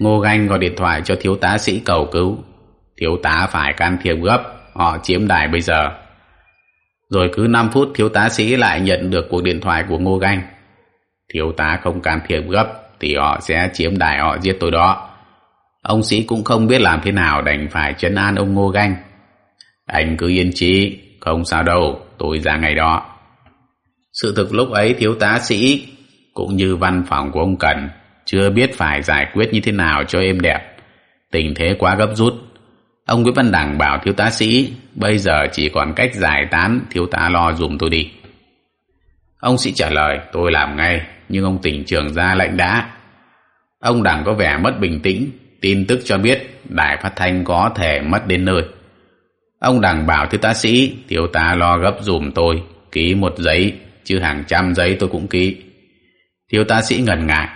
Ngô Ganh gọi điện thoại cho thiếu tá sĩ cầu cứu. Thiếu tá phải can thiệp gấp, họ chiếm đài bây giờ. Rồi cứ 5 phút thiếu tá sĩ lại nhận được cuộc điện thoại của Ngô Ganh. Thiếu tá không can thiệp gấp thì họ sẽ chiếm đài họ giết tôi đó. Ông sĩ cũng không biết làm thế nào đành phải chấn an ông Ngô Ganh. Anh cứ yên trí, không sao đâu, tôi ra ngày đó. Sự thực lúc ấy thiếu tá sĩ cũng như văn phòng của ông Cần chưa biết phải giải quyết như thế nào cho êm đẹp. Tình thế quá gấp rút. Ông Nguyễn Văn Đằng bảo thiếu tá sĩ bây giờ chỉ còn cách giải tán thiếu tá lo dùm tôi đi. Ông sĩ trả lời tôi làm ngay nhưng ông tỉnh trưởng ra lệnh đã. Ông Đằng có vẻ mất bình tĩnh tin tức cho biết đài phát thanh có thể mất đến nơi. Ông đảng bảo thiếu tá sĩ thiếu tá lo gấp dùm tôi ký một giấy chứ hàng trăm giấy tôi cũng ký. Thiếu tá sĩ ngần ngại,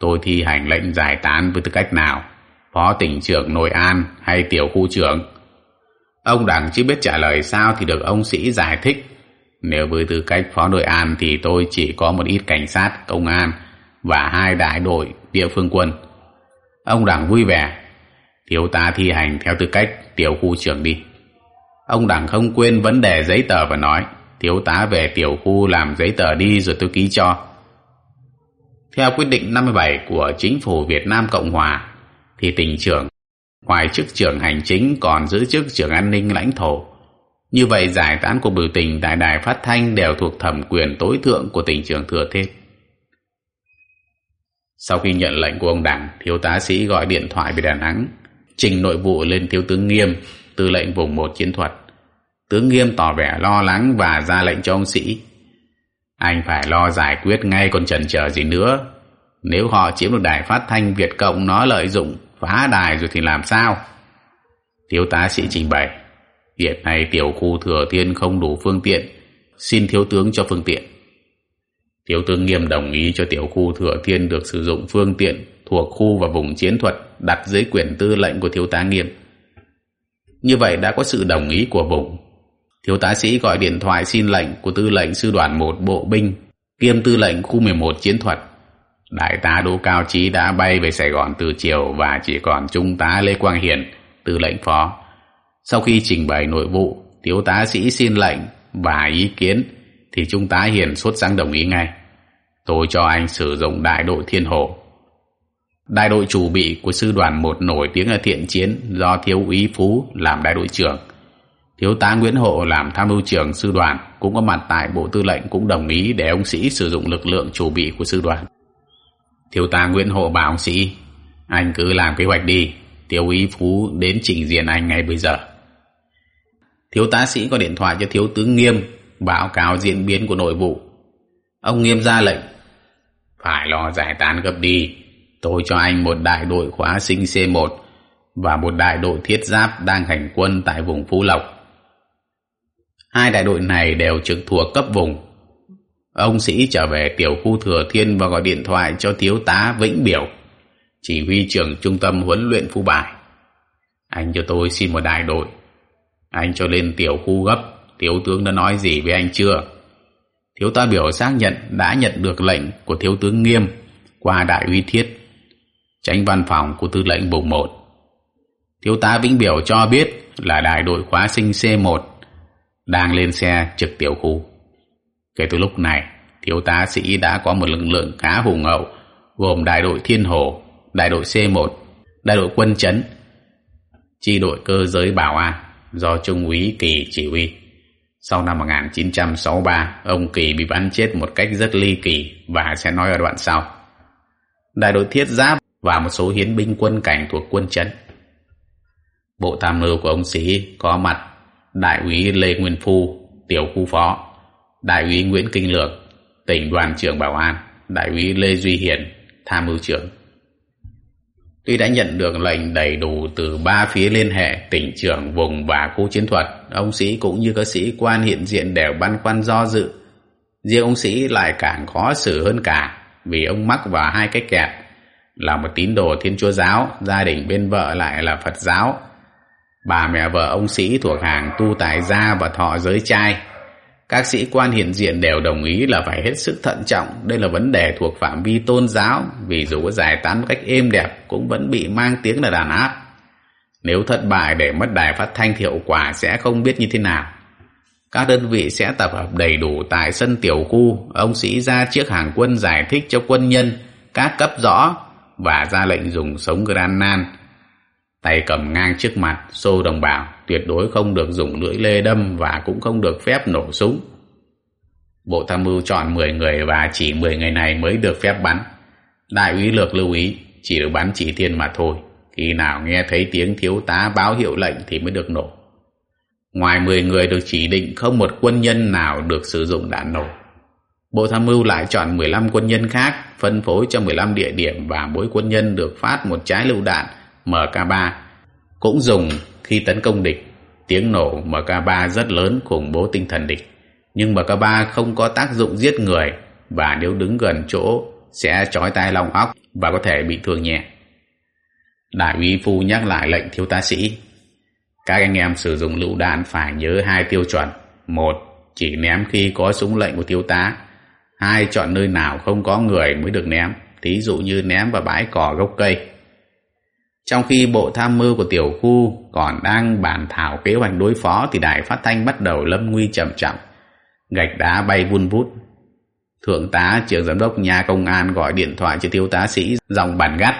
tôi thi hành lệnh giải tán với tư cách nào, phó tỉnh trưởng Nội An hay tiểu khu trưởng. Ông đảng chưa biết trả lời sao thì được ông sĩ giải thích. Nếu với tư cách phó nội an thì tôi chỉ có một ít cảnh sát, công an và hai đại đội địa phương quân. Ông đảng vui vẻ. Thiếu tá thi hành theo tư cách tiểu khu trưởng đi. Ông Đảng không quên vấn đề giấy tờ và nói thiếu tá về tiểu khu làm giấy tờ đi rồi tôi ký cho. Theo quyết định 57 của chính phủ Việt Nam Cộng Hòa thì tỉnh trưởng ngoài chức trưởng hành chính còn giữ chức trưởng an ninh lãnh thổ. Như vậy giải tán cuộc biểu tình tại đài phát thanh đều thuộc thẩm quyền tối thượng của tỉnh trưởng thừa thiên. Sau khi nhận lệnh của ông Đảng, thiếu tá sĩ gọi điện thoại về Đà Nẵng, trình nội vụ lên thiếu tướng Nghiêm, tư lệnh vùng một chiến thuật. Tướng Nghiêm tỏ vẻ lo lắng và ra lệnh cho ông sĩ. Anh phải lo giải quyết ngay còn chần chờ gì nữa. Nếu họ chiếm được đài phát thanh Việt Cộng nó lợi dụng phá đài rồi thì làm sao? Thiếu tá sĩ trình bày. Hiện nay tiểu khu thừa thiên không đủ phương tiện, xin thiếu tướng cho phương tiện. Thiếu tướng nghiêm đồng ý cho tiểu khu thừa thiên được sử dụng phương tiện thuộc khu và vùng chiến thuật đặt dưới quyền tư lệnh của thiếu tá nghiêm. Như vậy đã có sự đồng ý của vùng. Thiếu tá sĩ gọi điện thoại xin lệnh của tư lệnh sư đoàn 1 bộ binh kiêm tư lệnh khu 11 chiến thuật. Đại tá Đỗ Cao Trí đã bay về Sài Gòn từ chiều và chỉ còn Trung tá Lê Quang Hiển, tư lệnh phó. Sau khi trình bày nội vụ, thiếu tá sĩ xin lệnh và ý kiến thì Trung tá Hiển xuất sáng đồng ý ngay. Tôi cho anh sử dụng đại đội Thiên Hồ. Đại đội chủ bị của sư đoàn một nổi tiếng ở thiện chiến do thiếu úy Phú làm đại đội trưởng. Thiếu tá Nguyễn Hộ làm tham mưu trưởng sư đoàn cũng có mặt tại Bộ Tư lệnh cũng đồng ý để ông Sĩ sử dụng lực lượng chủ bị của sư đoàn. Thiếu tá Nguyễn Hộ bảo ông Sĩ, anh cứ làm kế hoạch đi, thiếu úy Phú đến trình diện anh ngay bây giờ. Thiếu tá sĩ có điện thoại cho thiếu tướng Nghiêm báo cáo diễn biến của nội vụ. Ông Nghiêm ra lệnh phải lo giải tán gấp đi. Tôi cho anh một đại đội khóa sinh C1 và một đại đội thiết giáp đang hành quân tại vùng Phú Lộc. Hai đại đội này đều trực thuộc cấp vùng. Ông sĩ trở về tiểu khu Thừa Thiên và gọi điện thoại cho thiếu tá Vĩnh Biểu, chỉ huy trưởng trung tâm huấn luyện Phú Bài. Anh cho tôi xin một đại đội. Anh cho lên tiểu khu gấp, thiếu tướng đã nói gì với anh chưa? Thiếu tá biểu xác nhận đã nhận được lệnh của thiếu tướng Nghiêm qua đại uy thiết, tránh văn phòng của tư lệnh vùng 1. Thiếu tá Vĩnh Biểu cho biết là đại đội khóa sinh C1 đang lên xe trực tiểu khu. Kể từ lúc này, thiếu tá sĩ đã có một lực lượng khá hùng hậu gồm đại đội Thiên Hồ, đại đội C1, đại đội quân chấn, chi đội cơ giới bảo an do Trung úy Kỳ chỉ huy. Sau năm 1963, ông Kỳ bị bắn chết một cách rất ly kỳ và sẽ nói ở đoạn sau. Đại đội thiết giáp và một số hiến binh quân cảnh thuộc quân chấn. Bộ tham mưu của ông Sĩ có mặt Đại úy Lê Nguyên Phu, tiểu khu phó, Đại úy Nguyễn Kinh Lược, tỉnh đoàn trưởng Bảo an, Đại úy Lê Duy Hiển, tham mưu trưởng. Tuy đã nhận được lệnh đầy đủ từ ba phía liên hệ tỉnh trưởng vùng và khu chiến thuật, ông sĩ cũng như các sĩ quan hiện diện đều băn khoăn do dự. Riêng ông sĩ lại càng khó xử hơn cả vì ông mắc vào hai cái kẹt là một tín đồ thiên chúa giáo, gia đình bên vợ lại là Phật giáo. Bà mẹ vợ ông sĩ thuộc hàng tu tài gia và thọ giới trai. Các sĩ quan hiện diện đều đồng ý là phải hết sức thận trọng, đây là vấn đề thuộc phạm vi tôn giáo, vì dù có giải tán một cách êm đẹp cũng vẫn bị mang tiếng là đàn áp. Nếu thất bại để mất đài phát thanh thì quả sẽ không biết như thế nào. Các đơn vị sẽ tập hợp đầy đủ tại sân tiểu khu, ông sĩ ra chiếc hàng quân giải thích cho quân nhân, các cấp rõ và ra lệnh dùng sống granat. Tay cầm ngang trước mặt, xô đồng bào, tuyệt đối không được dùng lưỡi lê đâm và cũng không được phép nổ súng. Bộ tham mưu chọn 10 người và chỉ 10 người này mới được phép bắn. Đại úy lược lưu ý, chỉ được bắn chỉ thiên mà thôi. Khi nào nghe thấy tiếng thiếu tá báo hiệu lệnh thì mới được nổ. Ngoài 10 người được chỉ định không một quân nhân nào được sử dụng đạn nổ. Bộ tham mưu lại chọn 15 quân nhân khác phân phối cho 15 địa điểm và mỗi quân nhân được phát một trái lựu đạn MK3 cũng dùng khi tấn công địch. Tiếng nổ MK3 rất lớn khủng bố tinh thần địch. Nhưng MK3 không có tác dụng giết người và nếu đứng gần chỗ sẽ trói tai lòng óc và có thể bị thương nhẹ. Đại úy Phu nhắc lại lệnh thiếu tá sĩ. Các anh em sử dụng lựu đạn phải nhớ hai tiêu chuẩn. Một, chỉ ném khi có súng lệnh của thiếu tá. Hai, chọn nơi nào không có người mới được ném. Thí dụ như ném vào bãi cỏ gốc cây. Trong khi bộ tham mưu của tiểu khu còn đang bàn thảo kế hoạch đối phó thì đài phát thanh bắt đầu lâm nguy trầm trọng. Gạch đá bay vun vút. Thượng tá trưởng giám đốc nhà công an gọi điện thoại cho thiếu tá sĩ dòng bàn gắt.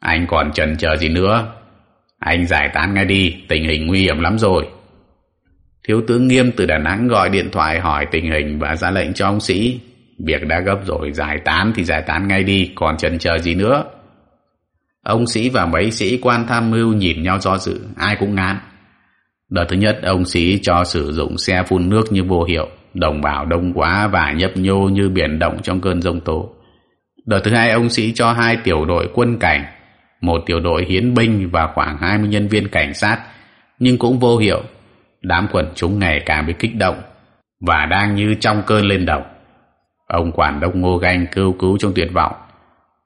Anh còn chần chờ gì nữa? Anh giải tán ngay đi, tình hình nguy hiểm lắm rồi. Thiếu tướng Nghiêm từ Đà Nẵng gọi điện thoại hỏi tình hình và ra lệnh cho ông Sĩ. Việc đã gấp rồi, giải tán thì giải tán ngay đi, còn chần chờ gì nữa. Ông Sĩ và mấy sĩ quan tham mưu nhìn nhau do dự, ai cũng ngán. Đợt thứ nhất, ông Sĩ cho sử dụng xe phun nước như vô hiệu, đồng bào đông quá và nhấp nhô như biển động trong cơn rông tố. Đợt thứ hai, ông Sĩ cho hai tiểu đội quân cảnh, một tiểu đội hiến binh và khoảng 20 nhân viên cảnh sát, nhưng cũng vô hiệu. Đám quần chúng ngày càng bị kích động và đang như trong cơn lên đầu. Ông quản đốc Ngô Ganh kêu cứu trong tuyệt vọng.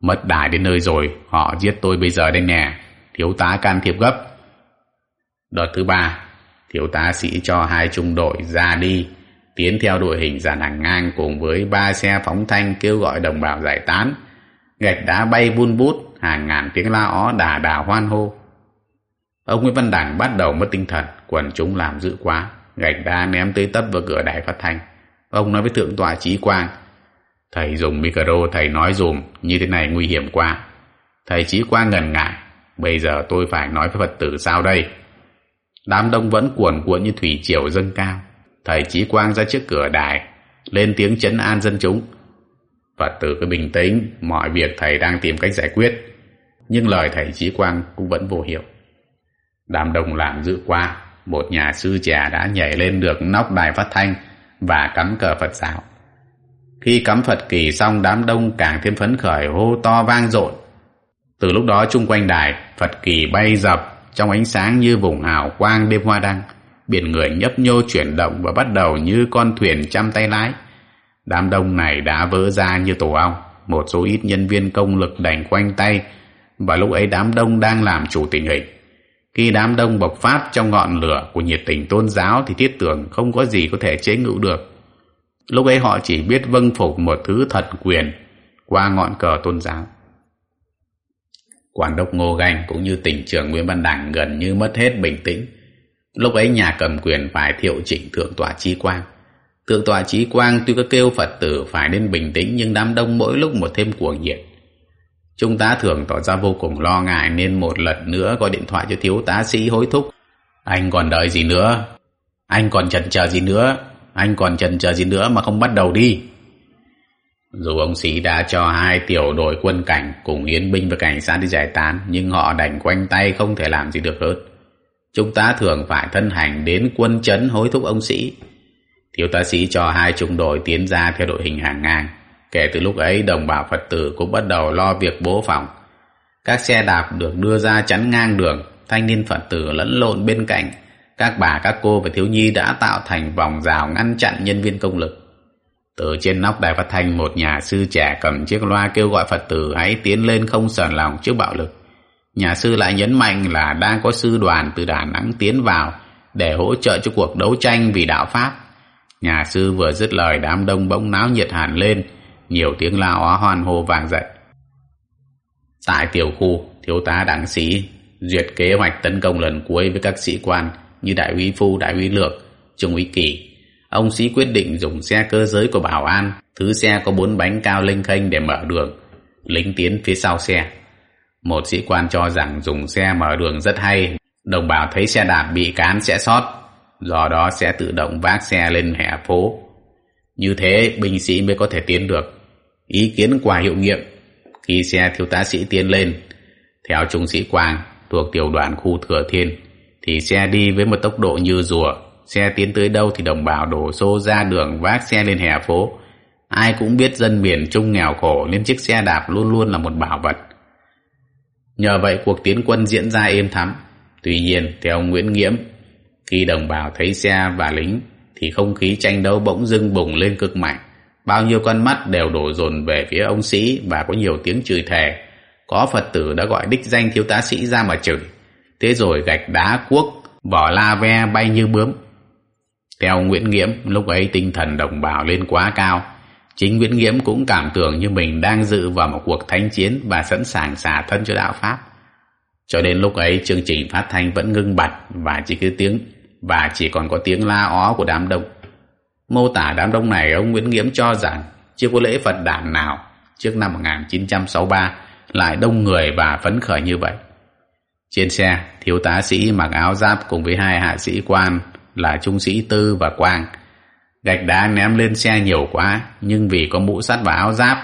Mất đài đến nơi rồi, họ giết tôi bây giờ đây nè. Thiếu tá can thiệp gấp. Đợt thứ ba, thiếu tá sĩ cho hai trung đội ra đi, tiến theo đội hình dàn hàng ngang cùng với ba xe phóng thanh kêu gọi đồng bào giải tán. Gạch đá bay vun bút, hàng ngàn tiếng la ó đà đà hoan hô. Ông Nguyễn Văn Đảng bắt đầu mất tinh thần, quần chúng làm dữ quá, gạch đá ném tới tấp vào cửa đài phát thanh. Ông nói với thượng tọa Trí Quang, Thầy dùng micro thầy nói dùm như thế này nguy hiểm quá. Thầy Chí Quang ngần ngại. Bây giờ tôi phải nói với Phật tử sao đây? Đám đông vẫn cuồn cuộn như thủy triều dâng cao. Thầy Chí Quang ra trước cửa đài, lên tiếng chấn an dân chúng. Phật tử cứ bình tĩnh, mọi việc thầy đang tìm cách giải quyết. Nhưng lời thầy Chí Quang cũng vẫn vô hiệu. Đám đông làm dự qua, một nhà sư trẻ đã nhảy lên được nóc đài phát thanh và cắm cờ Phật giáo. Khi cắm Phật kỳ xong đám đông càng thêm phấn khởi hô to vang dội. Từ lúc đó chung quanh đài, Phật kỳ bay dập trong ánh sáng như vùng hào quang đêm hoa đăng. Biển người nhấp nhô chuyển động và bắt đầu như con thuyền trăm tay lái. Đám đông này đã vỡ ra như tổ ong. Một số ít nhân viên công lực đành quanh tay và lúc ấy đám đông đang làm chủ tình hình. Khi đám đông bộc phát trong ngọn lửa của nhiệt tình tôn giáo thì thiết tưởng không có gì có thể chế ngự được. Lúc ấy họ chỉ biết vâng phục một thứ thật quyền qua ngọn cờ tôn giáo. Quản đốc Ngô Ganh cũng như tỉnh trưởng Nguyễn Văn Đảng gần như mất hết bình tĩnh. Lúc ấy nhà cầm quyền phải thiệu chỉnh thượng tọa trí quang. Thượng tọa trí quang tuy có kêu Phật tử phải nên bình tĩnh nhưng đám đông mỗi lúc một thêm cuồng nhiệt. Trung tá thường tỏ ra vô cùng lo ngại nên một lần nữa gọi điện thoại cho thiếu tá sĩ hối thúc. Anh còn đợi gì nữa? Anh còn chần chờ gì nữa? Anh còn chần chờ gì nữa mà không bắt đầu đi? Dù ông sĩ đã cho hai tiểu đội quân cảnh cùng yến binh và cảnh sát đi giải tán, nhưng họ đành quanh tay không thể làm gì được hơn. Chúng ta thường phải thân hành đến quân chấn hối thúc ông sĩ. Thiếu tá sĩ cho hai trung đội tiến ra theo đội hình hàng ngang. Kể từ lúc ấy, đồng bào phật tử cũng bắt đầu lo việc bố phòng. Các xe đạp được đưa ra chắn ngang đường. Thanh niên phật tử lẫn lộn bên cạnh các bà, các cô và thiếu nhi đã tạo thành vòng rào ngăn chặn nhân viên công lực. Từ trên nóc đài phát thanh một nhà sư trẻ cầm chiếc loa kêu gọi Phật tử hãy tiến lên không sờn lòng trước bạo lực. Nhà sư lại nhấn mạnh là đang có sư đoàn từ Đà Nẵng tiến vào để hỗ trợ cho cuộc đấu tranh vì đạo Pháp. Nhà sư vừa dứt lời đám đông bỗng náo nhiệt hẳn lên, nhiều tiếng la ó hoan hô vang dậy. Tại tiểu khu, thiếu tá đảng sĩ duyệt kế hoạch tấn công lần cuối với các sĩ quan như đại úy Phu, đại úy Lược, trung úy Kỳ. Ông Sĩ quyết định dùng xe cơ giới của Bảo An, thứ xe có bốn bánh cao lênh khênh để mở đường, lính tiến phía sau xe. Một sĩ quan cho rằng dùng xe mở đường rất hay, đồng bào thấy xe đạp bị cán sẽ sót, do đó sẽ tự động vác xe lên hè phố. Như thế binh sĩ mới có thể tiến được. Ý kiến quả hiệu nghiệm, khi xe thiếu tá sĩ tiến lên, theo trung sĩ Quang thuộc tiểu đoàn khu Thừa Thiên, thì xe đi với một tốc độ như rùa. Xe tiến tới đâu thì đồng bào đổ xô ra đường, vác xe lên hè phố. Ai cũng biết dân miền trung nghèo khổ, nên chiếc xe đạp luôn luôn là một bảo vật. Nhờ vậy, cuộc tiến quân diễn ra êm thắm. Tuy nhiên, theo nguyễn nghiễm, khi đồng bào thấy xe và lính, thì không khí tranh đấu bỗng dưng bùng lên cực mạnh. Bao nhiêu con mắt đều đổ dồn về phía ông sĩ và có nhiều tiếng chửi thề. Có phật tử đã gọi đích danh thiếu tá sĩ ra mà chửi. Thế rồi gạch đá cuốc, vỏ la ve bay như bướm. Theo Nguyễn Nghiễm, lúc ấy tinh thần đồng bào lên quá cao. Chính Nguyễn Nghiễm cũng cảm tưởng như mình đang dự vào một cuộc thánh chiến và sẵn sàng xả thân cho đạo Pháp. Cho đến lúc ấy chương trình phát thanh vẫn ngưng bặt và chỉ cứ tiếng và chỉ còn có tiếng la ó của đám đông. Mô tả đám đông này ông Nguyễn Nghiễm cho rằng chưa có lễ Phật đản nào trước năm 1963 lại đông người và phấn khởi như vậy. Trên xe, thiếu tá sĩ mặc áo giáp cùng với hai hạ sĩ quan là trung sĩ Tư và Quang. Gạch đá ném lên xe nhiều quá, nhưng vì có mũ sắt và áo giáp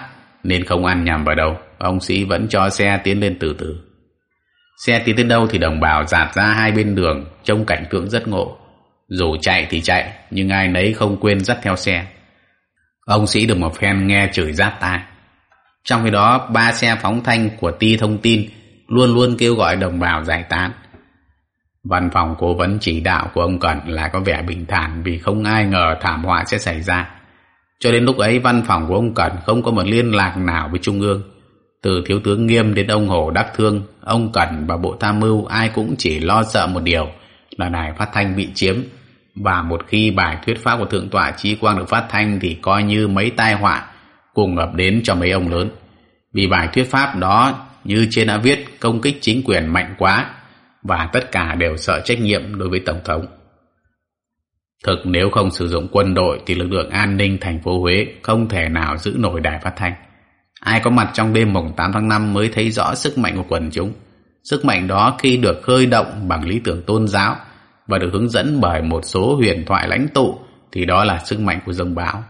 nên không ăn nhầm vào đâu. Ông sĩ vẫn cho xe tiến lên từ từ. Xe tiến đến đâu thì đồng bào dạt ra hai bên đường, trông cảnh tượng rất ngộ. Dù chạy thì chạy, nhưng ai nấy không quên dắt theo xe. Ông sĩ được một phen nghe chửi rát tai. Trong khi đó, ba xe phóng thanh của ti thông tin luôn luôn kêu gọi đồng bào giải tán. Văn phòng cố vấn chỉ đạo của ông Cẩn là có vẻ bình thản vì không ai ngờ thảm họa sẽ xảy ra. Cho đến lúc ấy văn phòng của ông Cẩn không có một liên lạc nào với Trung ương. Từ Thiếu tướng Nghiêm đến ông Hồ Đắc Thương, ông Cẩn và Bộ Tham mưu ai cũng chỉ lo sợ một điều là đài phát thanh bị chiếm. Và một khi bài thuyết pháp của Thượng tọa Trí Quang được phát thanh thì coi như mấy tai họa cùng ập đến cho mấy ông lớn. Vì bài thuyết pháp đó như trên đã viết, công kích chính quyền mạnh quá và tất cả đều sợ trách nhiệm đối với Tổng thống. Thực nếu không sử dụng quân đội thì lực lượng an ninh thành phố Huế không thể nào giữ nổi đài phát thanh. Ai có mặt trong đêm mùng 8 tháng 5 mới thấy rõ sức mạnh của quần chúng. Sức mạnh đó khi được khơi động bằng lý tưởng tôn giáo và được hướng dẫn bởi một số huyền thoại lãnh tụ thì đó là sức mạnh của dông bão.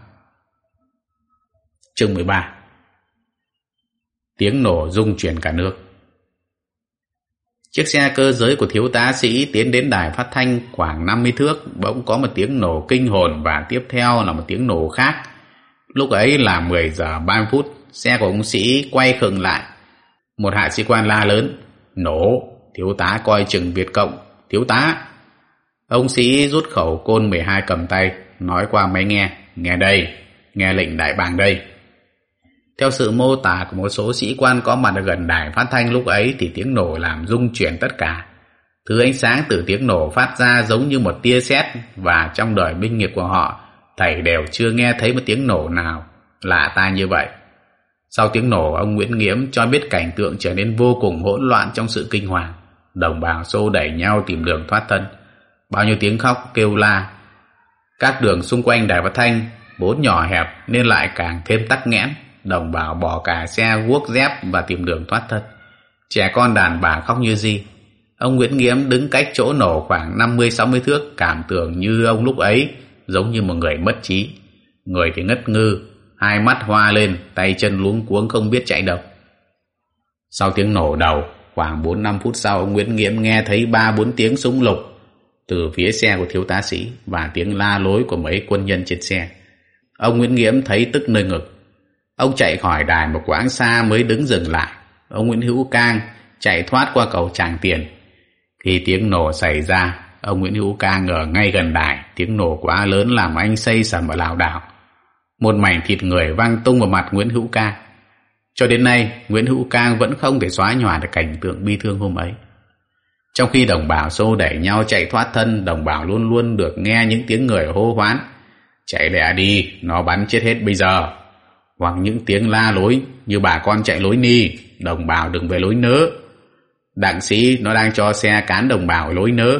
Chương 13 Tiếng nổ rung chuyển cả nước. Chiếc xe cơ giới của thiếu tá sĩ tiến đến đài phát thanh khoảng 50 thước, bỗng có một tiếng nổ kinh hồn và tiếp theo là một tiếng nổ khác. Lúc ấy là 10 giờ 30 phút, xe của ông sĩ quay khựng lại. Một hạ sĩ quan la lớn, nổ, thiếu tá coi chừng Việt Cộng, thiếu tá. Ông sĩ rút khẩu côn 12 cầm tay, nói qua máy nghe, nghe đây, nghe lệnh đại bàng đây. Theo sự mô tả của một số sĩ quan có mặt ở gần đài phát thanh lúc ấy thì tiếng nổ làm rung chuyển tất cả. Thứ ánh sáng từ tiếng nổ phát ra giống như một tia sét và trong đời binh nghiệp của họ, thầy đều chưa nghe thấy một tiếng nổ nào lạ tai như vậy. Sau tiếng nổ, ông Nguyễn Nghiễm cho biết cảnh tượng trở nên vô cùng hỗn loạn trong sự kinh hoàng. Đồng bào xô đẩy nhau tìm đường thoát thân. Bao nhiêu tiếng khóc, kêu la. Các đường xung quanh đài phát thanh, vốn nhỏ hẹp nên lại càng thêm tắc nghẽn đồng bào bỏ cả xe guốc dép và tìm đường thoát thân. Trẻ con đàn bà khóc như gì. Ông Nguyễn Nghiễm đứng cách chỗ nổ khoảng 50-60 thước cảm tưởng như ông lúc ấy giống như một người mất trí. Người thì ngất ngư, hai mắt hoa lên, tay chân luống cuống không biết chạy đâu. Sau tiếng nổ đầu, khoảng 4-5 phút sau ông Nguyễn Nghiễm nghe thấy 3-4 tiếng súng lục từ phía xe của thiếu tá sĩ và tiếng la lối của mấy quân nhân trên xe. Ông Nguyễn Nghiễm thấy tức nơi ngực, Ông chạy khỏi đài một quãng xa mới đứng dừng lại. Ông Nguyễn Hữu Cang chạy thoát qua cầu Tràng Tiền. Khi tiếng nổ xảy ra, ông Nguyễn Hữu Cang ở ngay gần đài, tiếng nổ quá lớn làm anh xây sầm và lảo đảo. Một mảnh thịt người văng tung vào mặt Nguyễn Hữu Cang. Cho đến nay, Nguyễn Hữu Cang vẫn không thể xóa nhòa được cảnh tượng bi thương hôm ấy. Trong khi đồng bào xô đẩy nhau chạy thoát thân, đồng bào luôn luôn được nghe những tiếng người hô hoán. Chạy lẹ đi, nó bắn chết hết bây giờ hoặc những tiếng la lối như bà con chạy lối ni, đồng bào đừng về lối nớ. Đặng sĩ nó đang cho xe cán đồng bào lối nớ.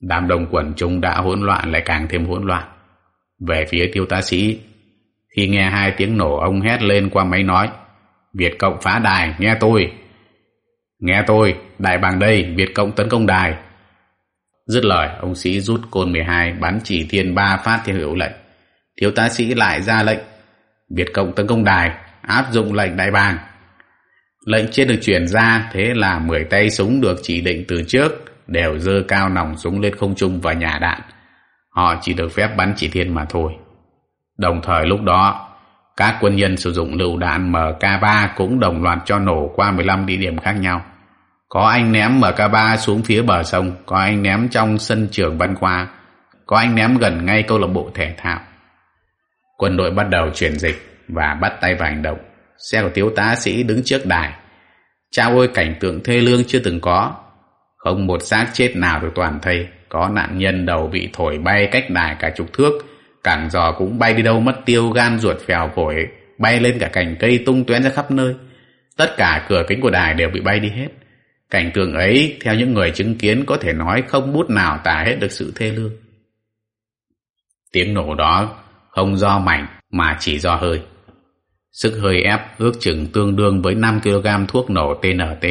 Đám đông quần chúng đã hỗn loạn lại càng thêm hỗn loạn. Về phía tiêu tá sĩ, khi nghe hai tiếng nổ ông hét lên qua máy nói, Việt Cộng phá đài, nghe tôi. Nghe tôi, đại bàng đây, Việt Cộng tấn công đài. Dứt lời, ông sĩ rút côn 12 bắn chỉ thiên ba phát theo hiệu lệnh thiếu tá sĩ lại ra lệnh, Việt Cộng tấn công đài, áp dụng lệnh đại bàng. Lệnh trên được chuyển ra, thế là 10 tay súng được chỉ định từ trước, đều dơ cao nòng súng lên không trung và nhả đạn. Họ chỉ được phép bắn chỉ thiên mà thôi. Đồng thời lúc đó, các quân nhân sử dụng lựu đạn MK3 cũng đồng loạt cho nổ qua 15 địa điểm khác nhau. Có anh ném MK3 xuống phía bờ sông, có anh ném trong sân trường văn khoa có anh ném gần ngay câu lạc bộ thể thao. Quân đội bắt đầu chuyển dịch và bắt tay vào hành động. Xe của thiếu tá sĩ đứng trước đài. Chao ôi cảnh tượng thê lương chưa từng có. Không một xác chết nào được toàn thây. Có nạn nhân đầu bị thổi bay cách đài cả chục thước. Cảng giò cũng bay đi đâu mất tiêu gan ruột phèo phổi. Bay lên cả cành cây tung tóe ra khắp nơi. Tất cả cửa kính của đài đều bị bay đi hết. Cảnh tượng ấy, theo những người chứng kiến có thể nói không bút nào tả hết được sự thê lương. Tiếng nổ đó không do mảnh mà chỉ do hơi. Sức hơi ép ước chừng tương đương với 5 kg thuốc nổ TNT.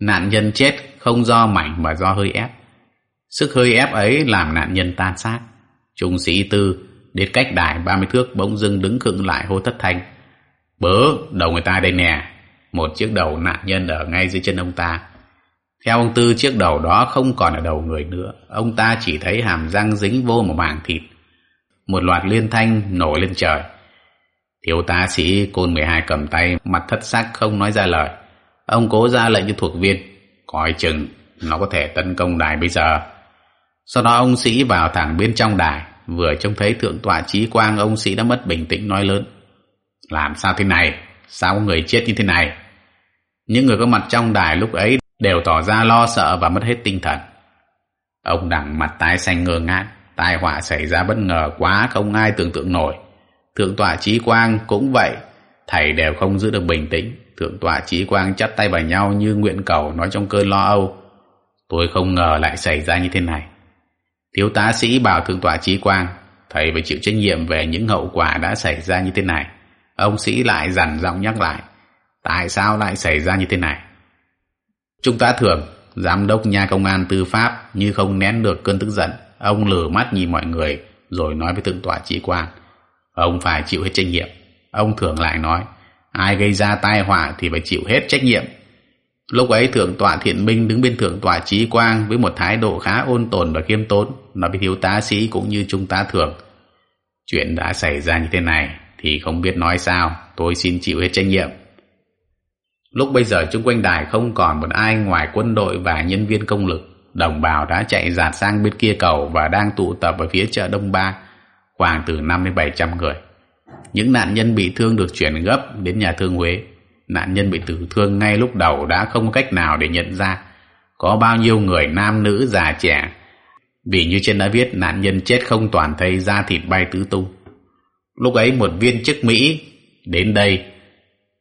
Nạn nhân chết không do mảnh mà do hơi ép. Sức hơi ép ấy làm nạn nhân tan xác. Trung sĩ tư đến cách đài 30 thước bỗng dưng đứng khựng lại hô thất thanh. Bớ, đầu người ta đây nè. Một chiếc đầu nạn nhân ở ngay dưới chân ông ta. Theo ông Tư chiếc đầu đó không còn ở đầu người nữa. Ông ta chỉ thấy hàm răng dính vô một mảng thịt. Một loạt liên thanh nổi lên trời. Thiếu tá sĩ côn 12 cầm tay mặt thất sắc không nói ra lời. Ông cố ra lệnh cho thuộc viên. Coi chừng nó có thể tấn công đài bây giờ. Sau đó ông sĩ vào thẳng bên trong đài. Vừa trông thấy thượng tọa trí quang ông sĩ đã mất bình tĩnh nói lớn. Làm sao thế này? Sao có người chết như thế này? Những người có mặt trong đài lúc ấy đều tỏ ra lo sợ và mất hết tinh thần. Ông đằng mặt tái xanh ngơ ngác, tai họa xảy ra bất ngờ quá không ai tưởng tượng nổi. Thượng tọa Trí Quang cũng vậy, thầy đều không giữ được bình tĩnh. Thượng tọa Trí Quang chắp tay vào nhau như nguyện cầu nói trong cơn lo âu. Tôi không ngờ lại xảy ra như thế này. Thiếu tá sĩ bảo thượng tọa Trí Quang, thầy phải chịu trách nhiệm về những hậu quả đã xảy ra như thế này. Ông sĩ lại dằn giọng nhắc lại, tại sao lại xảy ra như thế này? Trung tá thưởng, giám đốc nhà công an tư pháp như không nén được cơn tức giận. Ông lử mắt nhìn mọi người rồi nói với thượng tọa Trí Quang, ông phải chịu hết trách nhiệm. Ông thưởng lại nói, ai gây ra tai họa thì phải chịu hết trách nhiệm. Lúc ấy thượng tọa thiện minh đứng bên thượng tọa trí quang với một thái độ khá ôn tồn và khiêm tốn, nói với thiếu tá sĩ cũng như trung tá thường Chuyện đã xảy ra như thế này thì không biết nói sao, tôi xin chịu hết trách nhiệm. Lúc bây giờ chung quanh đài không còn một ai ngoài quân đội và nhân viên công lực. Đồng bào đã chạy dạt sang bên kia cầu và đang tụ tập ở phía chợ Đông Ba, khoảng từ 5 đến 700 người. Những nạn nhân bị thương được chuyển gấp đến nhà thương Huế. Nạn nhân bị tử thương ngay lúc đầu đã không cách nào để nhận ra có bao nhiêu người nam nữ già trẻ. Vì như trên đã viết nạn nhân chết không toàn thây da thịt bay tứ tung. Lúc ấy một viên chức Mỹ đến đây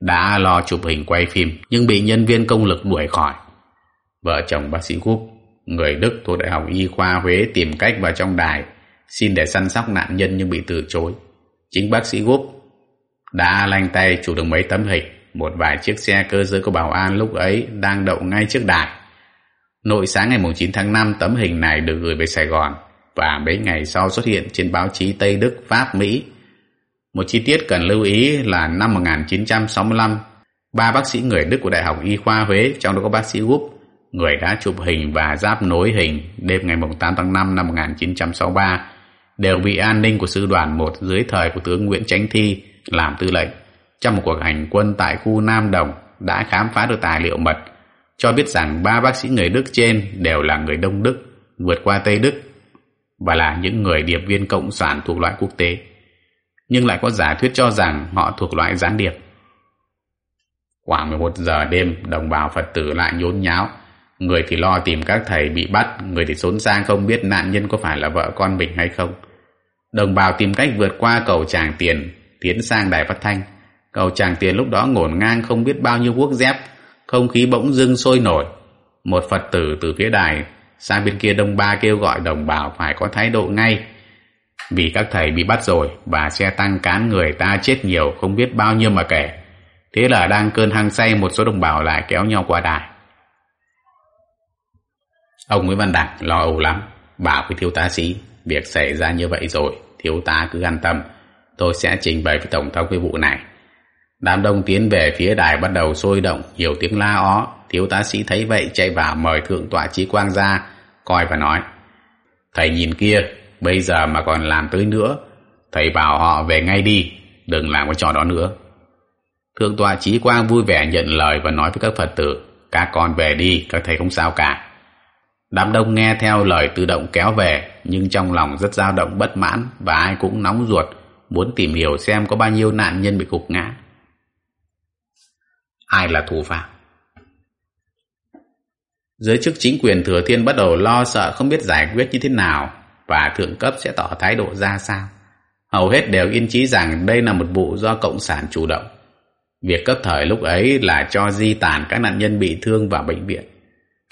đã lo chụp hình quay phim nhưng bị nhân viên công lực đuổi khỏi. Vợ chồng bác sĩ Cúp, người Đức thuộc Đại học Y khoa Huế tìm cách vào trong đài xin để săn sóc nạn nhân nhưng bị từ chối. Chính bác sĩ Gúp đã lanh tay chụp được mấy tấm hình, một vài chiếc xe cơ giới của bảo an lúc ấy đang đậu ngay trước đài. Nội sáng ngày 9 tháng 5 tấm hình này được gửi về Sài Gòn và mấy ngày sau xuất hiện trên báo chí Tây Đức, Pháp, Mỹ. Một chi tiết cần lưu ý là năm 1965, ba bác sĩ người Đức của Đại học Y khoa Huế, trong đó có bác sĩ Gúp, người đã chụp hình và giáp nối hình đêm ngày 8 tháng 5 năm 1963 đều bị an ninh của sư đoàn 1 dưới thời của tướng Nguyễn Chánh Thi làm tư lệnh. Trong một cuộc hành quân tại khu Nam Đồng đã khám phá được tài liệu mật cho biết rằng ba bác sĩ người Đức trên đều là người Đông Đức vượt qua Tây Đức và là những người điệp viên cộng sản thuộc loại quốc tế. Nhưng lại có giả thuyết cho rằng họ thuộc loại gián điệp. Khoảng 11 giờ đêm, đồng bào Phật tử lại nhốn nháo. Người thì lo tìm các thầy bị bắt, người thì xốn sang không biết nạn nhân có phải là vợ con mình hay không. Đồng bào tìm cách vượt qua cầu tràng tiền, tiến sang đài phát thanh. Cầu tràng tiền lúc đó ngổn ngang không biết bao nhiêu quốc dép, không khí bỗng dưng sôi nổi. Một Phật tử từ phía đài sang bên kia đông ba kêu gọi đồng bào phải có thái độ ngay. Vì các thầy bị bắt rồi và xe tăng cán người ta chết nhiều không biết bao nhiêu mà kể. Thế là đang cơn hăng say một số đồng bào lại kéo nhau qua đài. Ông Nguyễn Văn Đặng lo âu lắm, bảo với thiếu tá sĩ, việc xảy ra như vậy rồi, thiếu tá cứ an tâm, tôi sẽ trình bày với Tổng thống cái vụ này. Đám đông tiến về phía đài bắt đầu sôi động, nhiều tiếng la ó, thiếu tá sĩ thấy vậy chạy vào mời thượng tọa trí quang ra, coi và nói, thầy nhìn kia, bây giờ mà còn làm tới nữa, thầy bảo họ về ngay đi, đừng làm cái trò đó nữa. Thượng tọa trí quang vui vẻ nhận lời và nói với các Phật tử, các con về đi, các thầy không sao cả. Đám đông nghe theo lời tự động kéo về, nhưng trong lòng rất dao động bất mãn và ai cũng nóng ruột, muốn tìm hiểu xem có bao nhiêu nạn nhân bị gục ngã. Ai là thủ phạm? Giới chức chính quyền Thừa Thiên bắt đầu lo sợ không biết giải quyết như thế nào và thượng cấp sẽ tỏ thái độ ra sao. Hầu hết đều yên chí rằng đây là một vụ do Cộng sản chủ động. Việc cấp thời lúc ấy là cho di tản các nạn nhân bị thương vào bệnh viện.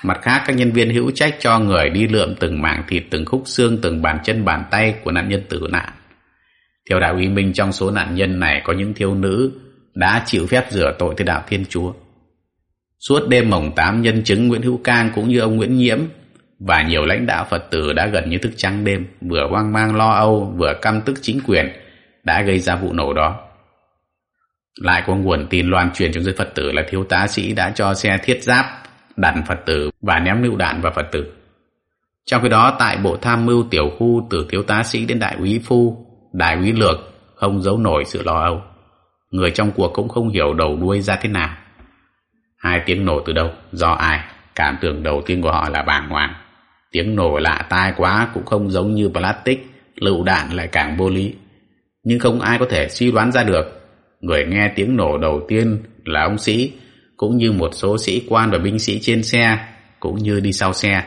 Mặt khác, các nhân viên hữu trách cho người đi lượm từng mảng thịt, từng khúc xương, từng bàn chân bàn tay của nạn nhân tử nạn. Theo đạo uy minh trong số nạn nhân này có những thiếu nữ đã chịu phép rửa tội theo đạo Thiên Chúa. Suốt đêm mồng 8 nhân chứng Nguyễn Hữu Cang cũng như ông Nguyễn Nhiễm và nhiều lãnh đạo Phật tử đã gần như thức trắng đêm, vừa hoang mang lo âu, vừa căm tức chính quyền đã gây ra vụ nổ đó. Lại có nguồn tin loan truyền trong giới Phật tử là thiếu tá sĩ đã cho xe thiết giáp đặt Phật tử và ném lựu đạn vào Phật tử. Trong khi đó, tại bộ tham mưu tiểu khu từ thiếu tá sĩ đến đại úy phu, đại úy lược không giấu nổi sự lo âu. Người trong cuộc cũng không hiểu đầu đuôi ra thế nào. Hai tiếng nổ từ đâu, do ai, cảm tưởng đầu tiên của họ là bàng hoàng. Tiếng nổ lạ tai quá cũng không giống như plastic, lựu đạn lại càng vô lý. Nhưng không ai có thể suy đoán ra được. Người nghe tiếng nổ đầu tiên là ông sĩ, cũng như một số sĩ quan và binh sĩ trên xe, cũng như đi sau xe.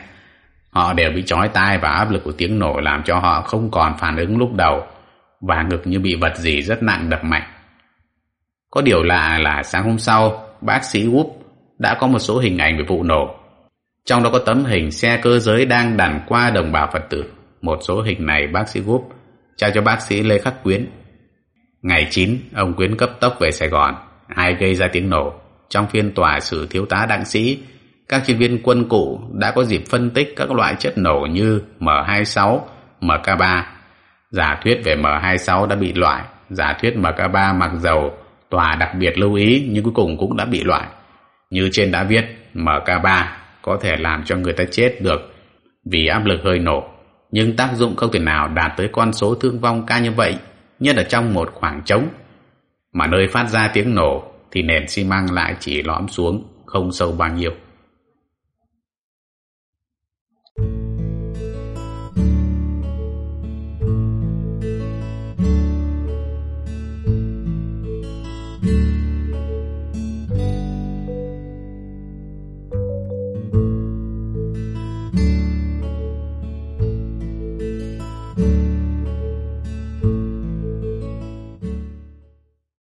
Họ đều bị trói tai và áp lực của tiếng nổ làm cho họ không còn phản ứng lúc đầu và ngực như bị vật gì rất nặng đập mạnh. Có điều lạ là sáng hôm sau, bác sĩ Whoop đã có một số hình ảnh về vụ nổ. Trong đó có tấm hình xe cơ giới đang đàn qua đồng bào Phật tử. Một số hình này bác sĩ Whoop trao cho bác sĩ Lê Khắc Quyến. Ngày 9, ông Quyến cấp tốc về Sài Gòn. Ai gây ra tiếng nổ? Trong phiên tòa xử thiếu tá đặng sĩ, các chuyên viên quân cụ đã có dịp phân tích các loại chất nổ như M26, MK3. Giả thuyết về M26 đã bị loại, giả thuyết MK3 mặc dầu tòa đặc biệt lưu ý nhưng cuối cùng cũng đã bị loại. Như trên đã viết, MK3 có thể làm cho người ta chết được vì áp lực hơi nổ, nhưng tác dụng không thể nào đạt tới con số thương vong cao như vậy, nhất là trong một khoảng trống. Mà nơi phát ra tiếng nổ thì nền xi măng lại chỉ lõm xuống không sâu bao nhiêu.